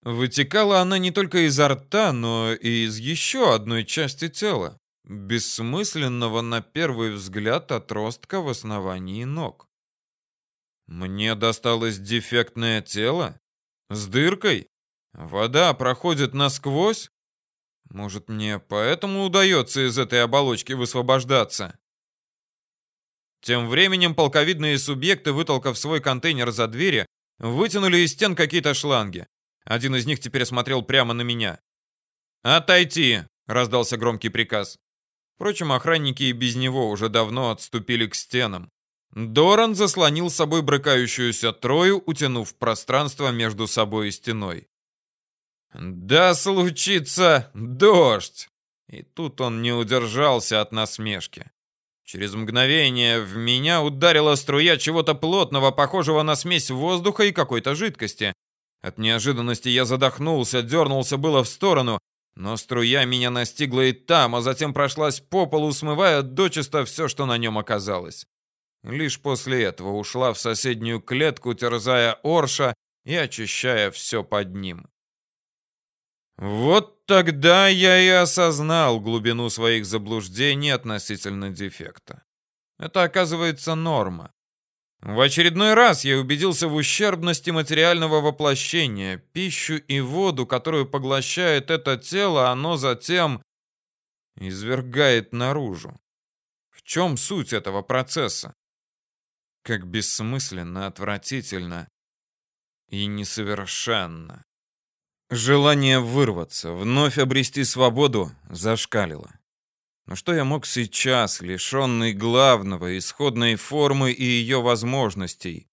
S2: Вытекала она не только изо рта, но и из еще одной части тела, бессмысленного на первый взгляд отростка в основании ног. Мне досталось дефектное тело? С дыркой? Вода проходит насквозь? Может, мне поэтому удается из этой оболочки высвобождаться? Тем временем полковидные субъекты, вытолкав свой контейнер за двери, вытянули из стен какие-то шланги. Один из них теперь смотрел прямо на меня. «Отойти!» — раздался громкий приказ. Впрочем, охранники и без него уже давно отступили к стенам. Доран заслонил собой брыкающуюся трою, утянув пространство между собой и стеной. «Да случится дождь!» И тут он не удержался от насмешки. Через мгновение в меня ударила струя чего-то плотного, похожего на смесь воздуха и какой-то жидкости. От неожиданности я задохнулся, дернулся было в сторону, но струя меня настигла и там, а затем прошлась по полу, смывая дочисто все, что на нем оказалось. Лишь после этого ушла в соседнюю клетку, терзая Орша и очищая все под ним. Вот тогда я и осознал глубину своих заблуждений относительно дефекта. Это, оказывается, норма. В очередной раз я убедился в ущербности материального воплощения. Пищу и воду, которую поглощает это тело, оно затем извергает наружу. В чем суть этого процесса? Как бессмысленно, отвратительно и несовершенно. Желание вырваться, вновь обрести свободу, зашкалило. Но что я мог сейчас, лишенный главного, исходной формы и ее возможностей?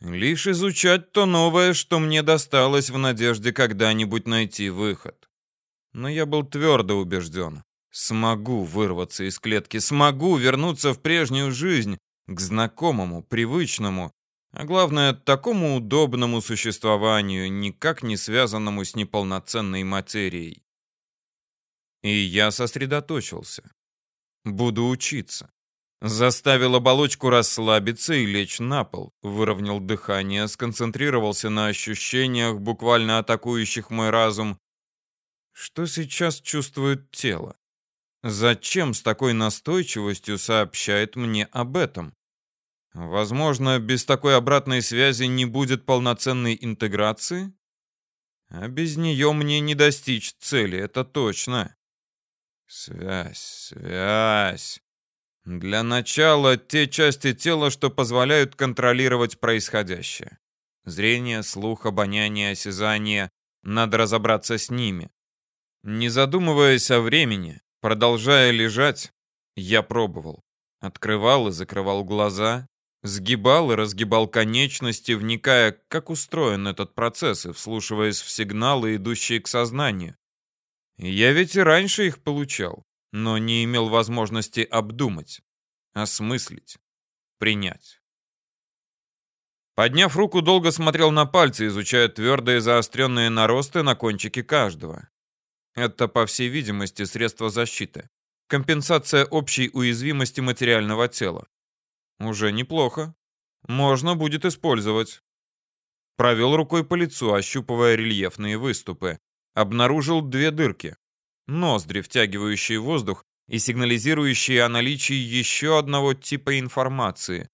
S1: Лишь изучать то новое, что мне досталось в надежде когда-нибудь найти выход. Но я был твердо убежден. Смогу вырваться из клетки, смогу вернуться в прежнюю жизнь, к знакомому, привычному, а главное, такому удобному существованию, никак не связанному с неполноценной материей. И я сосредоточился. Буду учиться. Заставил оболочку расслабиться и лечь на пол. Выровнял дыхание, сконцентрировался на ощущениях, буквально атакующих мой разум. Что сейчас чувствует тело? Зачем с такой настойчивостью сообщает мне об этом? Возможно, без такой обратной связи не будет полноценной интеграции? А без нее мне не достичь цели, это точно. Связь, связь. Для начала те части тела, что позволяют контролировать происходящее. Зрение, слух, обоняние, осязание. Надо разобраться с ними. Не задумываясь о времени, продолжая лежать, я пробовал. Открывал и закрывал глаза, сгибал и разгибал конечности, вникая, как устроен этот процесс, и вслушиваясь в сигналы, идущие к сознанию. Я ведь и раньше их получал, но не имел возможности обдумать, осмыслить, принять. Подняв руку, долго смотрел на пальцы, изучая твердые заостренные наросты на кончике каждого. Это, по всей видимости, средство защиты. Компенсация общей уязвимости материального тела. Уже неплохо. Можно будет использовать. Провел рукой по лицу, ощупывая рельефные выступы обнаружил две дырки. Ноздри, втягивающие воздух и сигнализирующие о наличии еще одного типа информации.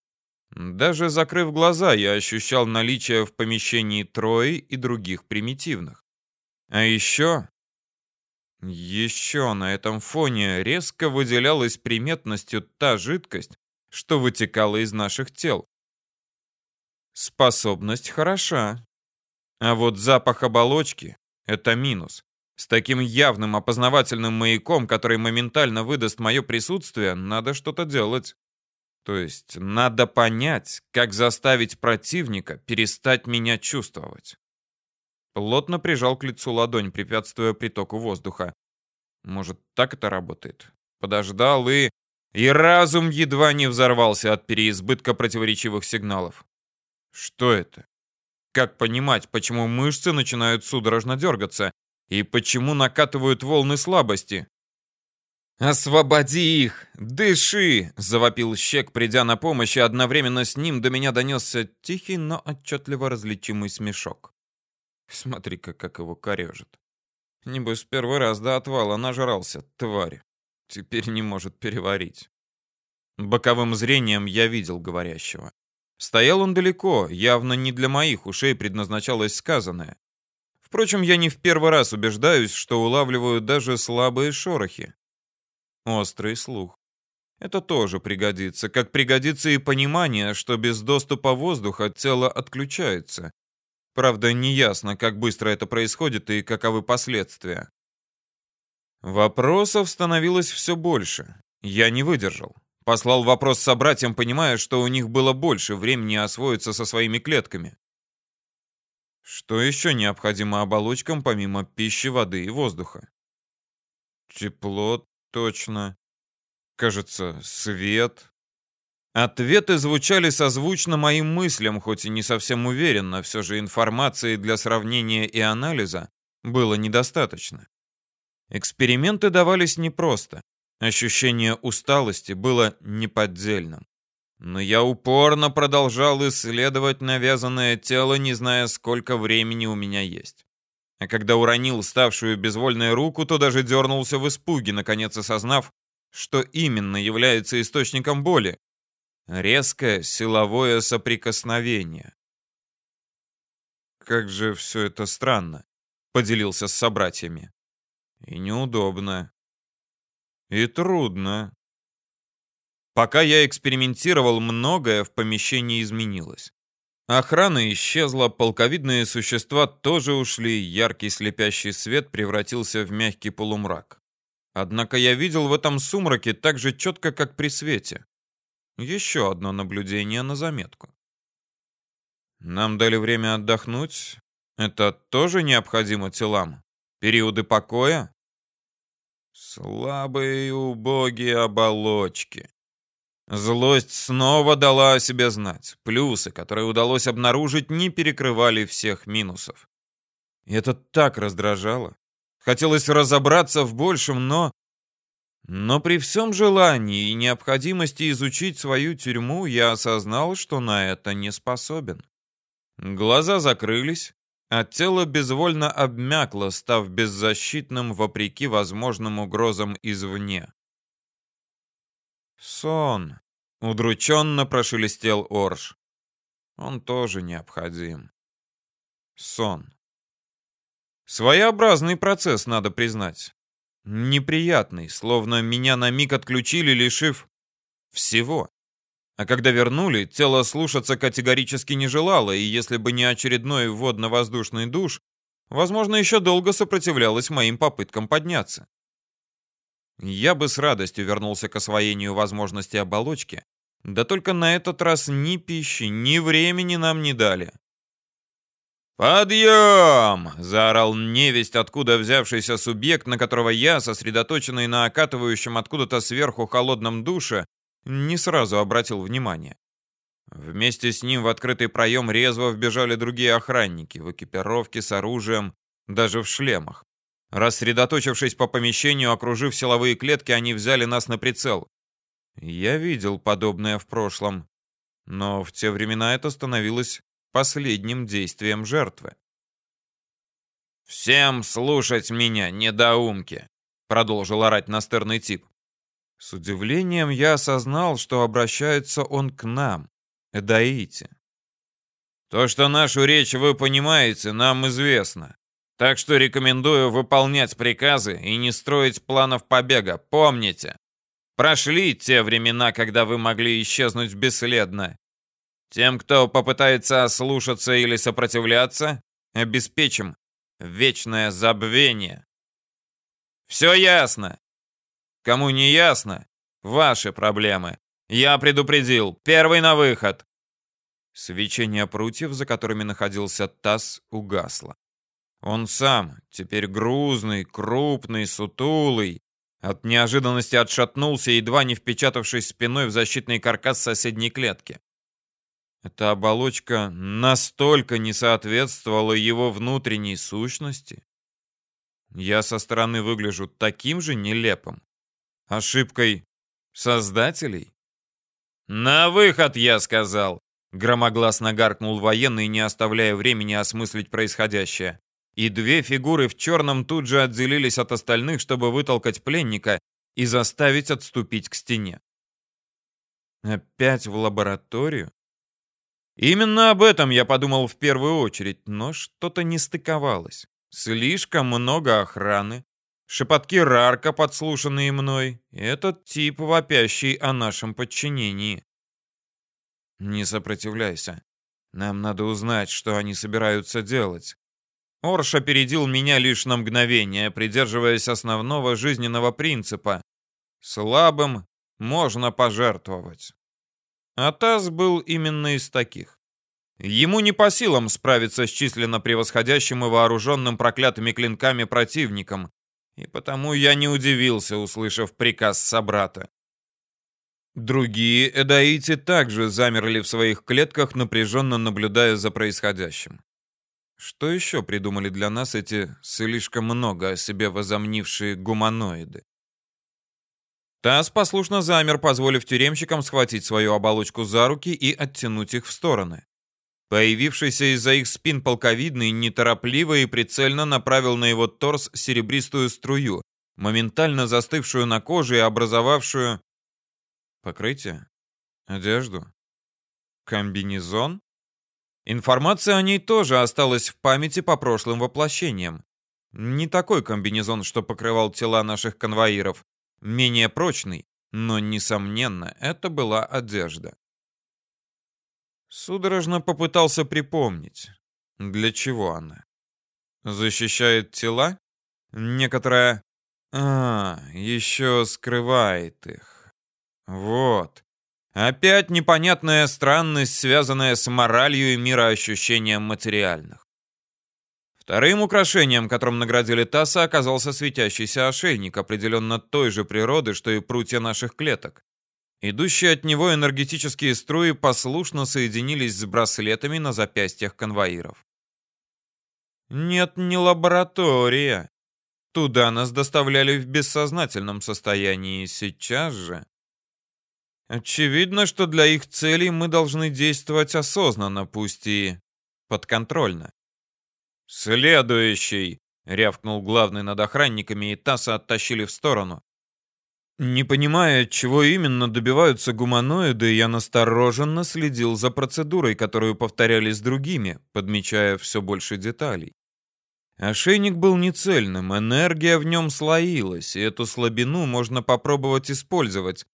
S1: Даже закрыв глаза, я ощущал наличие в помещении трои и других примитивных. А еще... Еще на этом фоне резко выделялась приметностью та жидкость, что вытекала из наших тел. Способность хороша. А вот запах оболочки это минус. С таким явным опознавательным маяком, который моментально выдаст мое присутствие, надо что-то делать. То есть надо понять, как заставить противника перестать меня чувствовать. Плотно прижал к лицу ладонь, препятствуя притоку воздуха. Может, так это работает? Подождал и... И разум едва не взорвался от переизбытка противоречивых сигналов. Что это? Как понимать, почему мышцы начинают судорожно дергаться и почему накатывают волны слабости? «Освободи их! Дыши!» — завопил Щек, придя на помощь, и одновременно с ним до меня донесся тихий, но отчетливо различимый смешок. Смотри-ка, как его корежит. Небось, первый раз до отвала нажрался, тварь. Теперь не может переварить. Боковым зрением я видел говорящего. Стоял он далеко, явно не для моих ушей предназначалось сказанное. Впрочем, я не в первый раз убеждаюсь, что улавливаю даже слабые шорохи. Острый слух. Это тоже пригодится, как пригодится и понимание, что без доступа воздуха тело отключается. Правда, неясно, как быстро это происходит и каковы последствия. Вопросов становилось все больше. Я не выдержал. Послал вопрос собратьям, понимая, что у них было больше времени освоиться со своими клетками. Что еще необходимо оболочкам помимо пищи, воды и воздуха? Тепло, точно. Кажется, свет. Ответы звучали созвучно моим мыслям, хоть и не совсем уверенно, все же информации для сравнения и анализа было недостаточно. Эксперименты давались непросто. Ощущение усталости было неподдельным. Но я упорно продолжал исследовать навязанное тело, не зная, сколько времени у меня есть. А когда уронил ставшую безвольной руку, то даже дернулся в испуге, наконец осознав, что именно является источником боли. Резкое силовое соприкосновение. Как же все это странно, поделился с собратьями. И неудобно. И трудно. Пока я экспериментировал, многое в помещении изменилось. Охрана исчезла, полковидные существа тоже ушли, яркий слепящий свет превратился в мягкий полумрак. Однако я видел в этом сумраке так же четко, как при свете. Еще одно наблюдение на заметку.
S2: Нам дали время отдохнуть. Это тоже необходимо телам? Периоды покоя? Слабые и убогие оболочки. Злость снова дала о себе знать. Плюсы, которые удалось обнаружить, не перекрывали всех минусов. И это так раздражало. Хотелось разобраться в большем, но... Но при всем желании и необходимости изучить свою тюрьму, я осознал, что на это не способен. Глаза закрылись, а тело безвольно обмякло, став беззащитным вопреки возможным угрозам извне. «Сон!» — удрученно прошелестел Орш. «Он тоже необходим. Сон. Своеобразный процесс, надо признать. Неприятный, словно меня на миг отключили, лишив всего. А когда вернули, тело слушаться категорически не желало, и если бы не очередной водно-воздушный душ, возможно, еще долго сопротивлялось моим попыткам подняться. Я бы с радостью вернулся к освоению возможности оболочки, да только на этот раз ни пищи, ни времени нам не дали. «Подъем!» — заорал невесть, откуда взявшийся субъект, на которого я, сосредоточенный на окатывающем откуда-то сверху холодном душе, не сразу обратил внимание. Вместе с ним в открытый проем резво вбежали другие охранники в экипировке с оружием, даже в шлемах. Рассредоточившись по помещению, окружив силовые клетки, они взяли нас на прицел. Я видел подобное в прошлом, но в те времена это становилось последним действием жертвы. «Всем слушать меня, недоумки!» — продолжил орать настырный тип. С удивлением я осознал, что обращается он к нам, Эдаите. «То, что нашу речь вы понимаете, нам известно. Так что рекомендую выполнять приказы и не строить планов побега. Помните, прошли те времена, когда вы могли исчезнуть бесследно. Тем, кто попытается ослушаться или сопротивляться, обеспечим вечное забвение. Все ясно. Кому не ясно, ваши проблемы. Я предупредил. Первый на выход. Свечение прутьев, за которыми находился таз, угасло. Он сам, теперь грузный, крупный, сутулый, от неожиданности отшатнулся, едва не впечатавшись спиной в защитный каркас соседней клетки. Эта оболочка настолько не соответствовала его внутренней сущности. Я со стороны выгляжу таким же нелепым. Ошибкой создателей? «На выход, я сказал!» Громогласно гаркнул военный, не оставляя времени осмыслить происходящее. И две фигуры в черном тут же отделились от остальных, чтобы вытолкать пленника и заставить отступить к стене. Опять в лабораторию? Именно об этом я подумал в первую очередь, но что-то не стыковалось. Слишком много охраны, шепотки Рарка, подслушанные мной, этот тип, вопящий о нашем подчинении. Не сопротивляйся. Нам надо узнать, что они собираются делать. Орш опередил меня лишь на мгновение, придерживаясь основного жизненного принципа. Слабым можно пожертвовать. Атас был именно из таких. Ему не по силам справиться с численно превосходящим и вооруженным проклятыми клинками противником, и потому я не удивился, услышав приказ собрата. Другие эдаити также замерли в своих клетках, напряженно наблюдая за происходящим. Что еще придумали для нас эти слишком много о себе возомнившие гуманоиды? Тасс послушно замер, позволив тюремщикам схватить свою оболочку за руки и оттянуть их в стороны. Появившийся из-за их спин полковидный неторопливо и прицельно направил на его торс серебристую струю, моментально застывшую на коже и образовавшую... Покрытие? Одежду? Комбинезон? Информация о ней тоже осталась в памяти по прошлым воплощениям. Не такой комбинезон, что покрывал тела наших конвоиров, менее прочный, но, несомненно, это была одежда. Судорожно попытался припомнить, для чего она. Защищает тела? Некоторая... А, еще скрывает их. Вот. Опять непонятная странность, связанная с моралью и мироощущением материальных. Вторым украшением, которым наградили Тасса, оказался светящийся ошейник, определенно той же природы, что и прутья наших клеток. Идущие от него энергетические струи послушно соединились с браслетами на запястьях конвоиров. Нет, не лаборатория. Туда нас доставляли в бессознательном состоянии сейчас же. Очевидно, что для их целей мы должны действовать осознанно, пусть и подконтрольно. «Следующий!» — рявкнул главный над охранниками, и Таса оттащили в сторону. Не понимая, чего именно добиваются гуманоиды, я настороженно следил за процедурой, которую повторяли с другими, подмечая все больше деталей. Ошейник был нецельным, энергия в нем слоилась, и эту слабину можно попробовать использовать,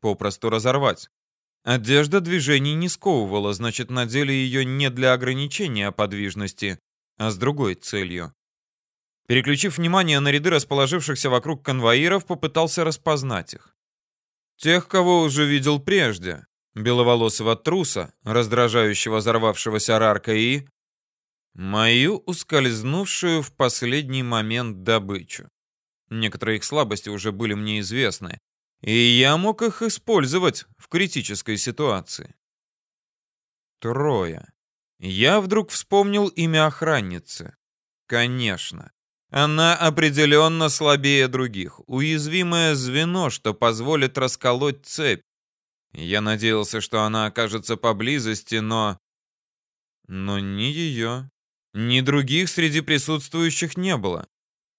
S2: попросту разорвать. Одежда движений не сковывала, значит, надели ее не для ограничения подвижности, а с другой целью. Переключив внимание на ряды расположившихся вокруг конвоиров, попытался распознать их. Тех, кого уже видел прежде. Беловолосого труса, раздражающего взорвавшегося рарка и... Мою ускользнувшую в последний момент добычу. Некоторые их слабости уже были мне известны, и я мог их использовать в критической ситуации. Трое. Я вдруг вспомнил имя охранницы. Конечно. Она определенно слабее других. Уязвимое звено, что позволит расколоть цепь. Я надеялся, что она окажется поблизости, но... Но ни ее, ни других среди присутствующих не было.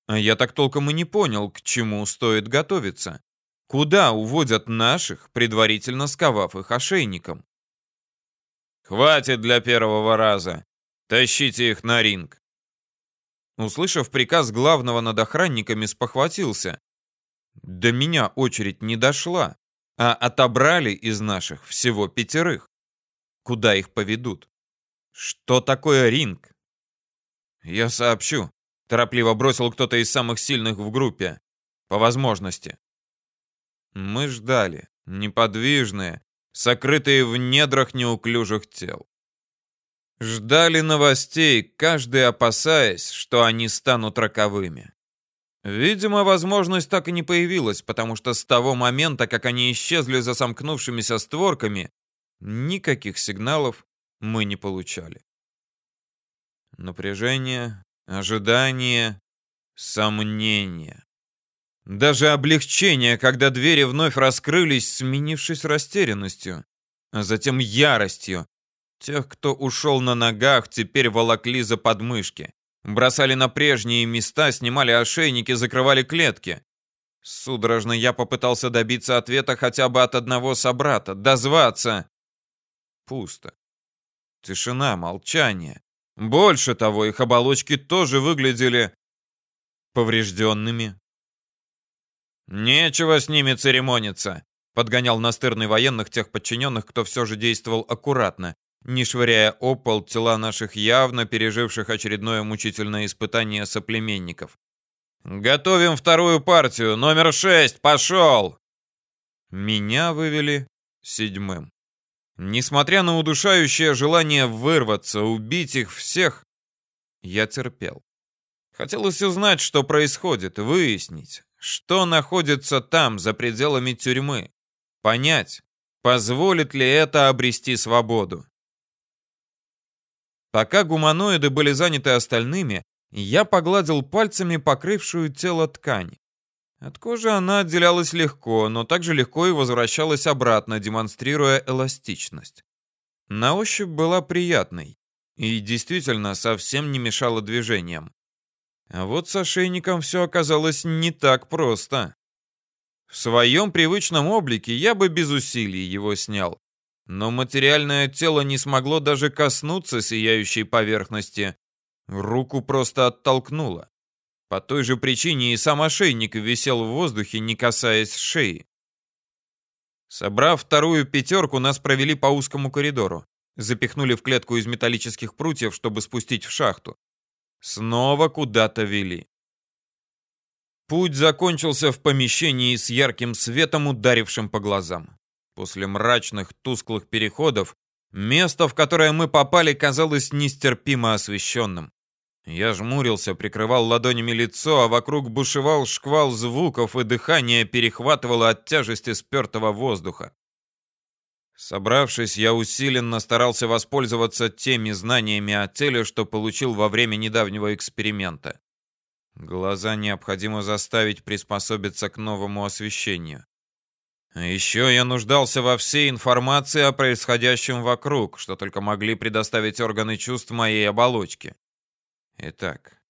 S2: А я так толком и не понял, к чему стоит готовиться. Куда уводят наших, предварительно сковав их ошейником? «Хватит для первого раза! Тащите их на ринг!» Услышав приказ главного над охранниками, спохватился. До меня очередь не дошла, а отобрали из наших всего пятерых. Куда их поведут? Что такое ринг? Я сообщу. Торопливо бросил кто-то из самых сильных в группе. По возможности. Мы ждали, неподвижные, сокрытые в недрах неуклюжих тел. Ждали новостей, каждый опасаясь, что они станут роковыми. Видимо, возможность так и не появилась, потому что с того момента, как они исчезли за сомкнувшимися створками, никаких сигналов мы не получали. Напряжение, ожидание, сомнение. Даже облегчение, когда двери вновь раскрылись, сменившись растерянностью, а затем яростью. Тех, кто ушел на ногах, теперь волокли за подмышки. Бросали на прежние места, снимали ошейники, закрывали клетки. Судорожно я попытался добиться ответа хотя бы от одного собрата, дозваться. Пусто. Тишина, молчание. Больше того, их оболочки тоже выглядели поврежденными, «Нечего с ними церемониться», — подгонял настырный военных тех подчиненных, кто все же действовал аккуратно, не швыряя о пол тела наших явно переживших очередное мучительное испытание соплеменников. «Готовим вторую партию. Номер шесть. Пошел!» Меня вывели седьмым. Несмотря на удушающее желание вырваться, убить их всех, я терпел. Хотелось узнать, что происходит, выяснить, что находится там, за пределами тюрьмы? Понять, позволит ли это обрести свободу? Пока гуманоиды были заняты остальными, я погладил пальцами покрывшую тело ткань. От кожи она отделялась легко, но также легко и возвращалась обратно, демонстрируя эластичность. На ощупь была приятной и действительно совсем не мешала движениям. А вот с ошейником все оказалось не так просто. В своем привычном облике я бы без усилий его снял. Но материальное тело не смогло даже коснуться сияющей поверхности. Руку просто оттолкнуло. По той же причине и сам ошейник висел в воздухе, не касаясь шеи. Собрав вторую пятерку, нас провели по узкому коридору. Запихнули в клетку из металлических прутьев, чтобы спустить в шахту. Снова куда-то вели. Путь закончился в помещении с ярким светом, ударившим по глазам. После мрачных, тусклых переходов место, в которое мы попали, казалось нестерпимо освещенным. Я жмурился, прикрывал ладонями лицо, а вокруг бушевал шквал звуков, и дыхание перехватывало от тяжести спертого воздуха. Собравшись, я усиленно старался воспользоваться теми знаниями о теле, что получил во время недавнего эксперимента. Глаза необходимо заставить приспособиться к новому освещению. Еще я нуждался во всей информации о происходящем вокруг, что только могли предоставить органы чувств моей оболочки. Итак,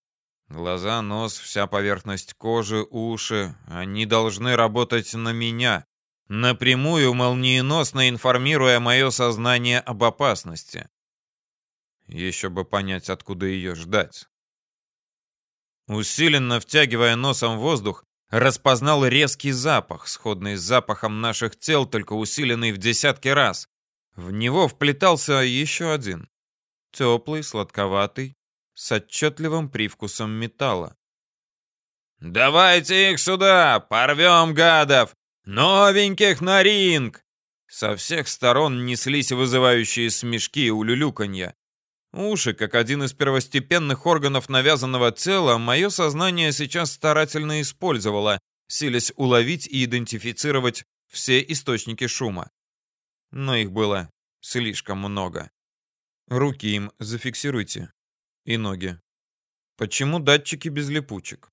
S2: глаза, нос, вся поверхность кожи, уши, они должны работать на меня, напрямую молниеносно информируя мое сознание об опасности. Еще бы понять, откуда ее ждать. Усиленно втягивая носом воздух, распознал резкий запах, сходный с запахом наших тел, только усиленный в десятки раз. В него вплетался еще один. Теплый, сладковатый, с отчетливым привкусом металла. «Давайте их сюда! Порвем гадов! Новеньких на ринг!» Со всех сторон неслись вызывающие смешки и улюлюканья. Уши, как один из первостепенных органов навязанного тела, мое сознание сейчас старательно использовало, силясь уловить и идентифицировать все источники шума. Но их было слишком много. Руки им зафиксируйте и ноги. Почему датчики без липучек?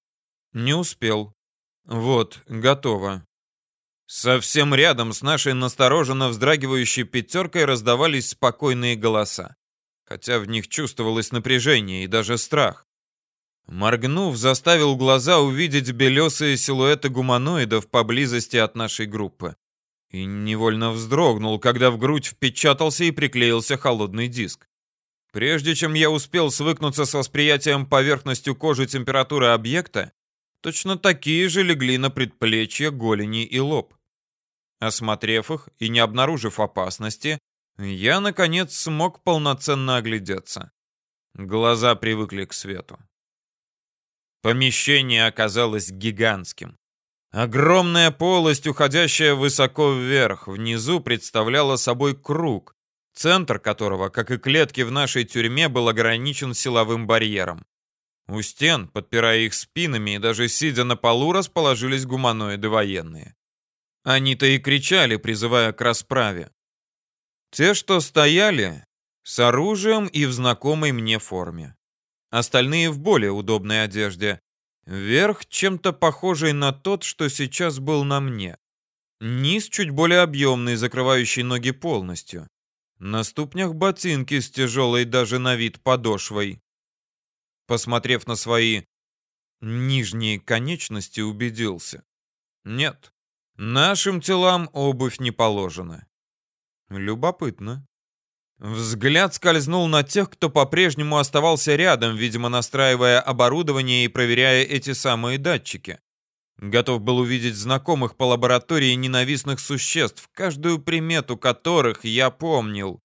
S2: Не успел. Вот, готово. Совсем рядом с нашей настороженно вздрагивающей пятеркой раздавались спокойные голоса, хотя в них чувствовалось напряжение и даже страх. Моргнув, заставил глаза увидеть белесые силуэты гуманоидов поблизости от нашей группы. И невольно вздрогнул, когда в грудь впечатался и приклеился холодный диск. Прежде чем я успел свыкнуться с восприятием поверхностью кожи температуры объекта, точно такие же легли на предплечья, голени и лоб. Осмотрев их и не обнаружив опасности, я, наконец, смог полноценно оглядеться. Глаза привыкли к свету. Помещение оказалось гигантским. Огромная полость, уходящая высоко вверх, внизу представляла собой круг, центр которого, как и клетки в нашей тюрьме, был ограничен силовым барьером. У стен, подпирая их спинами и даже сидя на полу, расположились гуманоиды военные. Они-то и кричали, призывая к расправе. Те, что стояли, с оружием и в знакомой мне форме. Остальные в более удобной одежде. Верх чем-то похожий на тот, что сейчас был на мне. Низ чуть более объемный, закрывающий ноги полностью. На ступнях ботинки с тяжелой даже на вид подошвой. Посмотрев на свои нижние конечности, убедился. Нет, нашим телам обувь не положена. Любопытно. Взгляд скользнул на тех, кто по-прежнему оставался рядом, видимо, настраивая оборудование и проверяя эти самые датчики. Готов был увидеть знакомых по лаборатории ненавистных существ, каждую примету которых я помнил.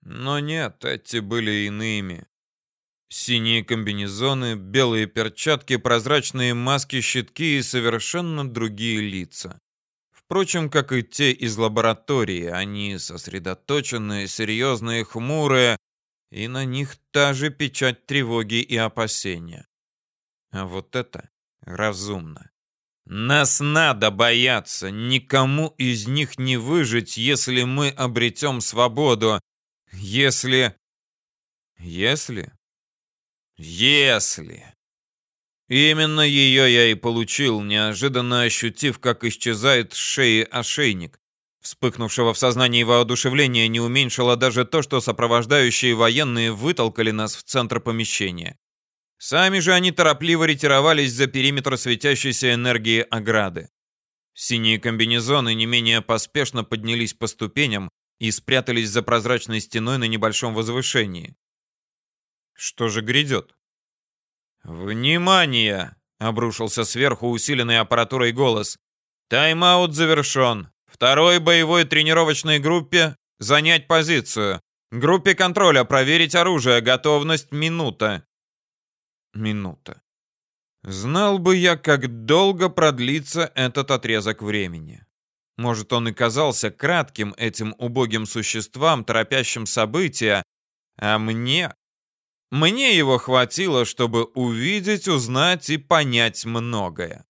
S2: Но нет, эти были иными. Синие комбинезоны, белые перчатки, прозрачные маски-щитки и совершенно другие лица. Впрочем, как и те из лаборатории, они сосредоточенные, серьезные, хмурые, и на них та же печать тревоги и опасения. А вот это разумно. Нас надо бояться, никому из них не выжить, если мы обретем свободу. Если... Если... Если... Именно ее я и получил, неожиданно ощутив, как исчезает с шеи ошейник. Вспыхнувшего в сознании воодушевления не уменьшило даже то, что сопровождающие военные вытолкали нас в центр помещения. Сами же они торопливо ретировались за периметр светящейся энергии ограды. Синие комбинезоны не менее поспешно поднялись по ступеням и спрятались за прозрачной стеной на небольшом возвышении. Что же грядет? «Внимание!» — обрушился сверху усиленный аппаратурой голос. «Тайм-аут завершен. Второй боевой тренировочной группе занять позицию. Группе контроля проверить оружие. Готовность минута минута. Знал бы я, как долго продлится этот отрезок времени. Может, он и казался кратким этим убогим существам, торопящим события, а мне... Мне его хватило, чтобы увидеть, узнать и понять многое.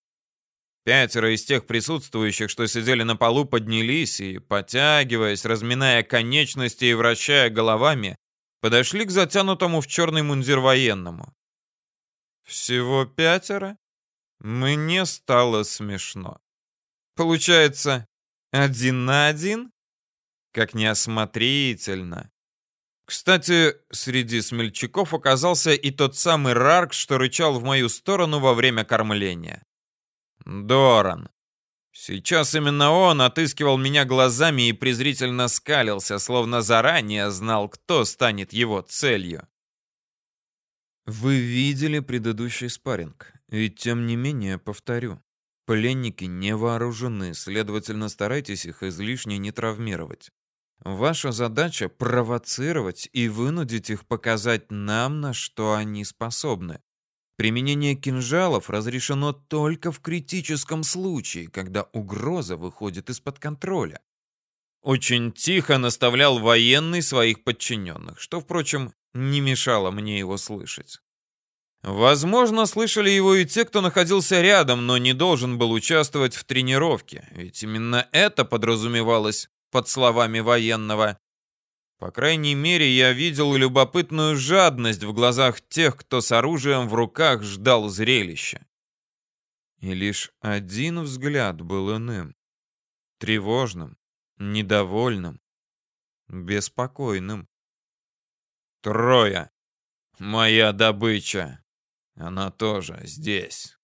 S2: Пятеро из тех присутствующих, что сидели на полу, поднялись и, потягиваясь, разминая конечности и вращая головами, подошли к затянутому в черный мундир военному. Всего пятеро? Мне стало смешно. Получается, один на один? Как неосмотрительно. Кстати, среди смельчаков оказался и тот самый Рарк, что рычал в мою сторону во время кормления. Доран. Сейчас именно он отыскивал меня глазами и презрительно скалился, словно заранее знал, кто станет его целью. Вы видели предыдущий спарринг, и тем не менее, повторю, пленники не вооружены, следовательно, старайтесь их излишне не травмировать. Ваша задача провоцировать и вынудить их показать нам, на что они способны. Применение кинжалов разрешено только в критическом случае, когда угроза выходит из-под контроля. Очень тихо наставлял военный своих подчиненных, что, впрочем, не мешало мне его слышать. Возможно, слышали его и те, кто находился рядом, но не должен был участвовать в тренировке, ведь именно это подразумевалось под словами военного. По крайней мере, я видел любопытную жадность в глазах тех, кто с оружием в руках ждал зрелища. И лишь один взгляд был иным. Тревожным, недовольным, беспокойным. Трое. Моя добыча. Она тоже здесь.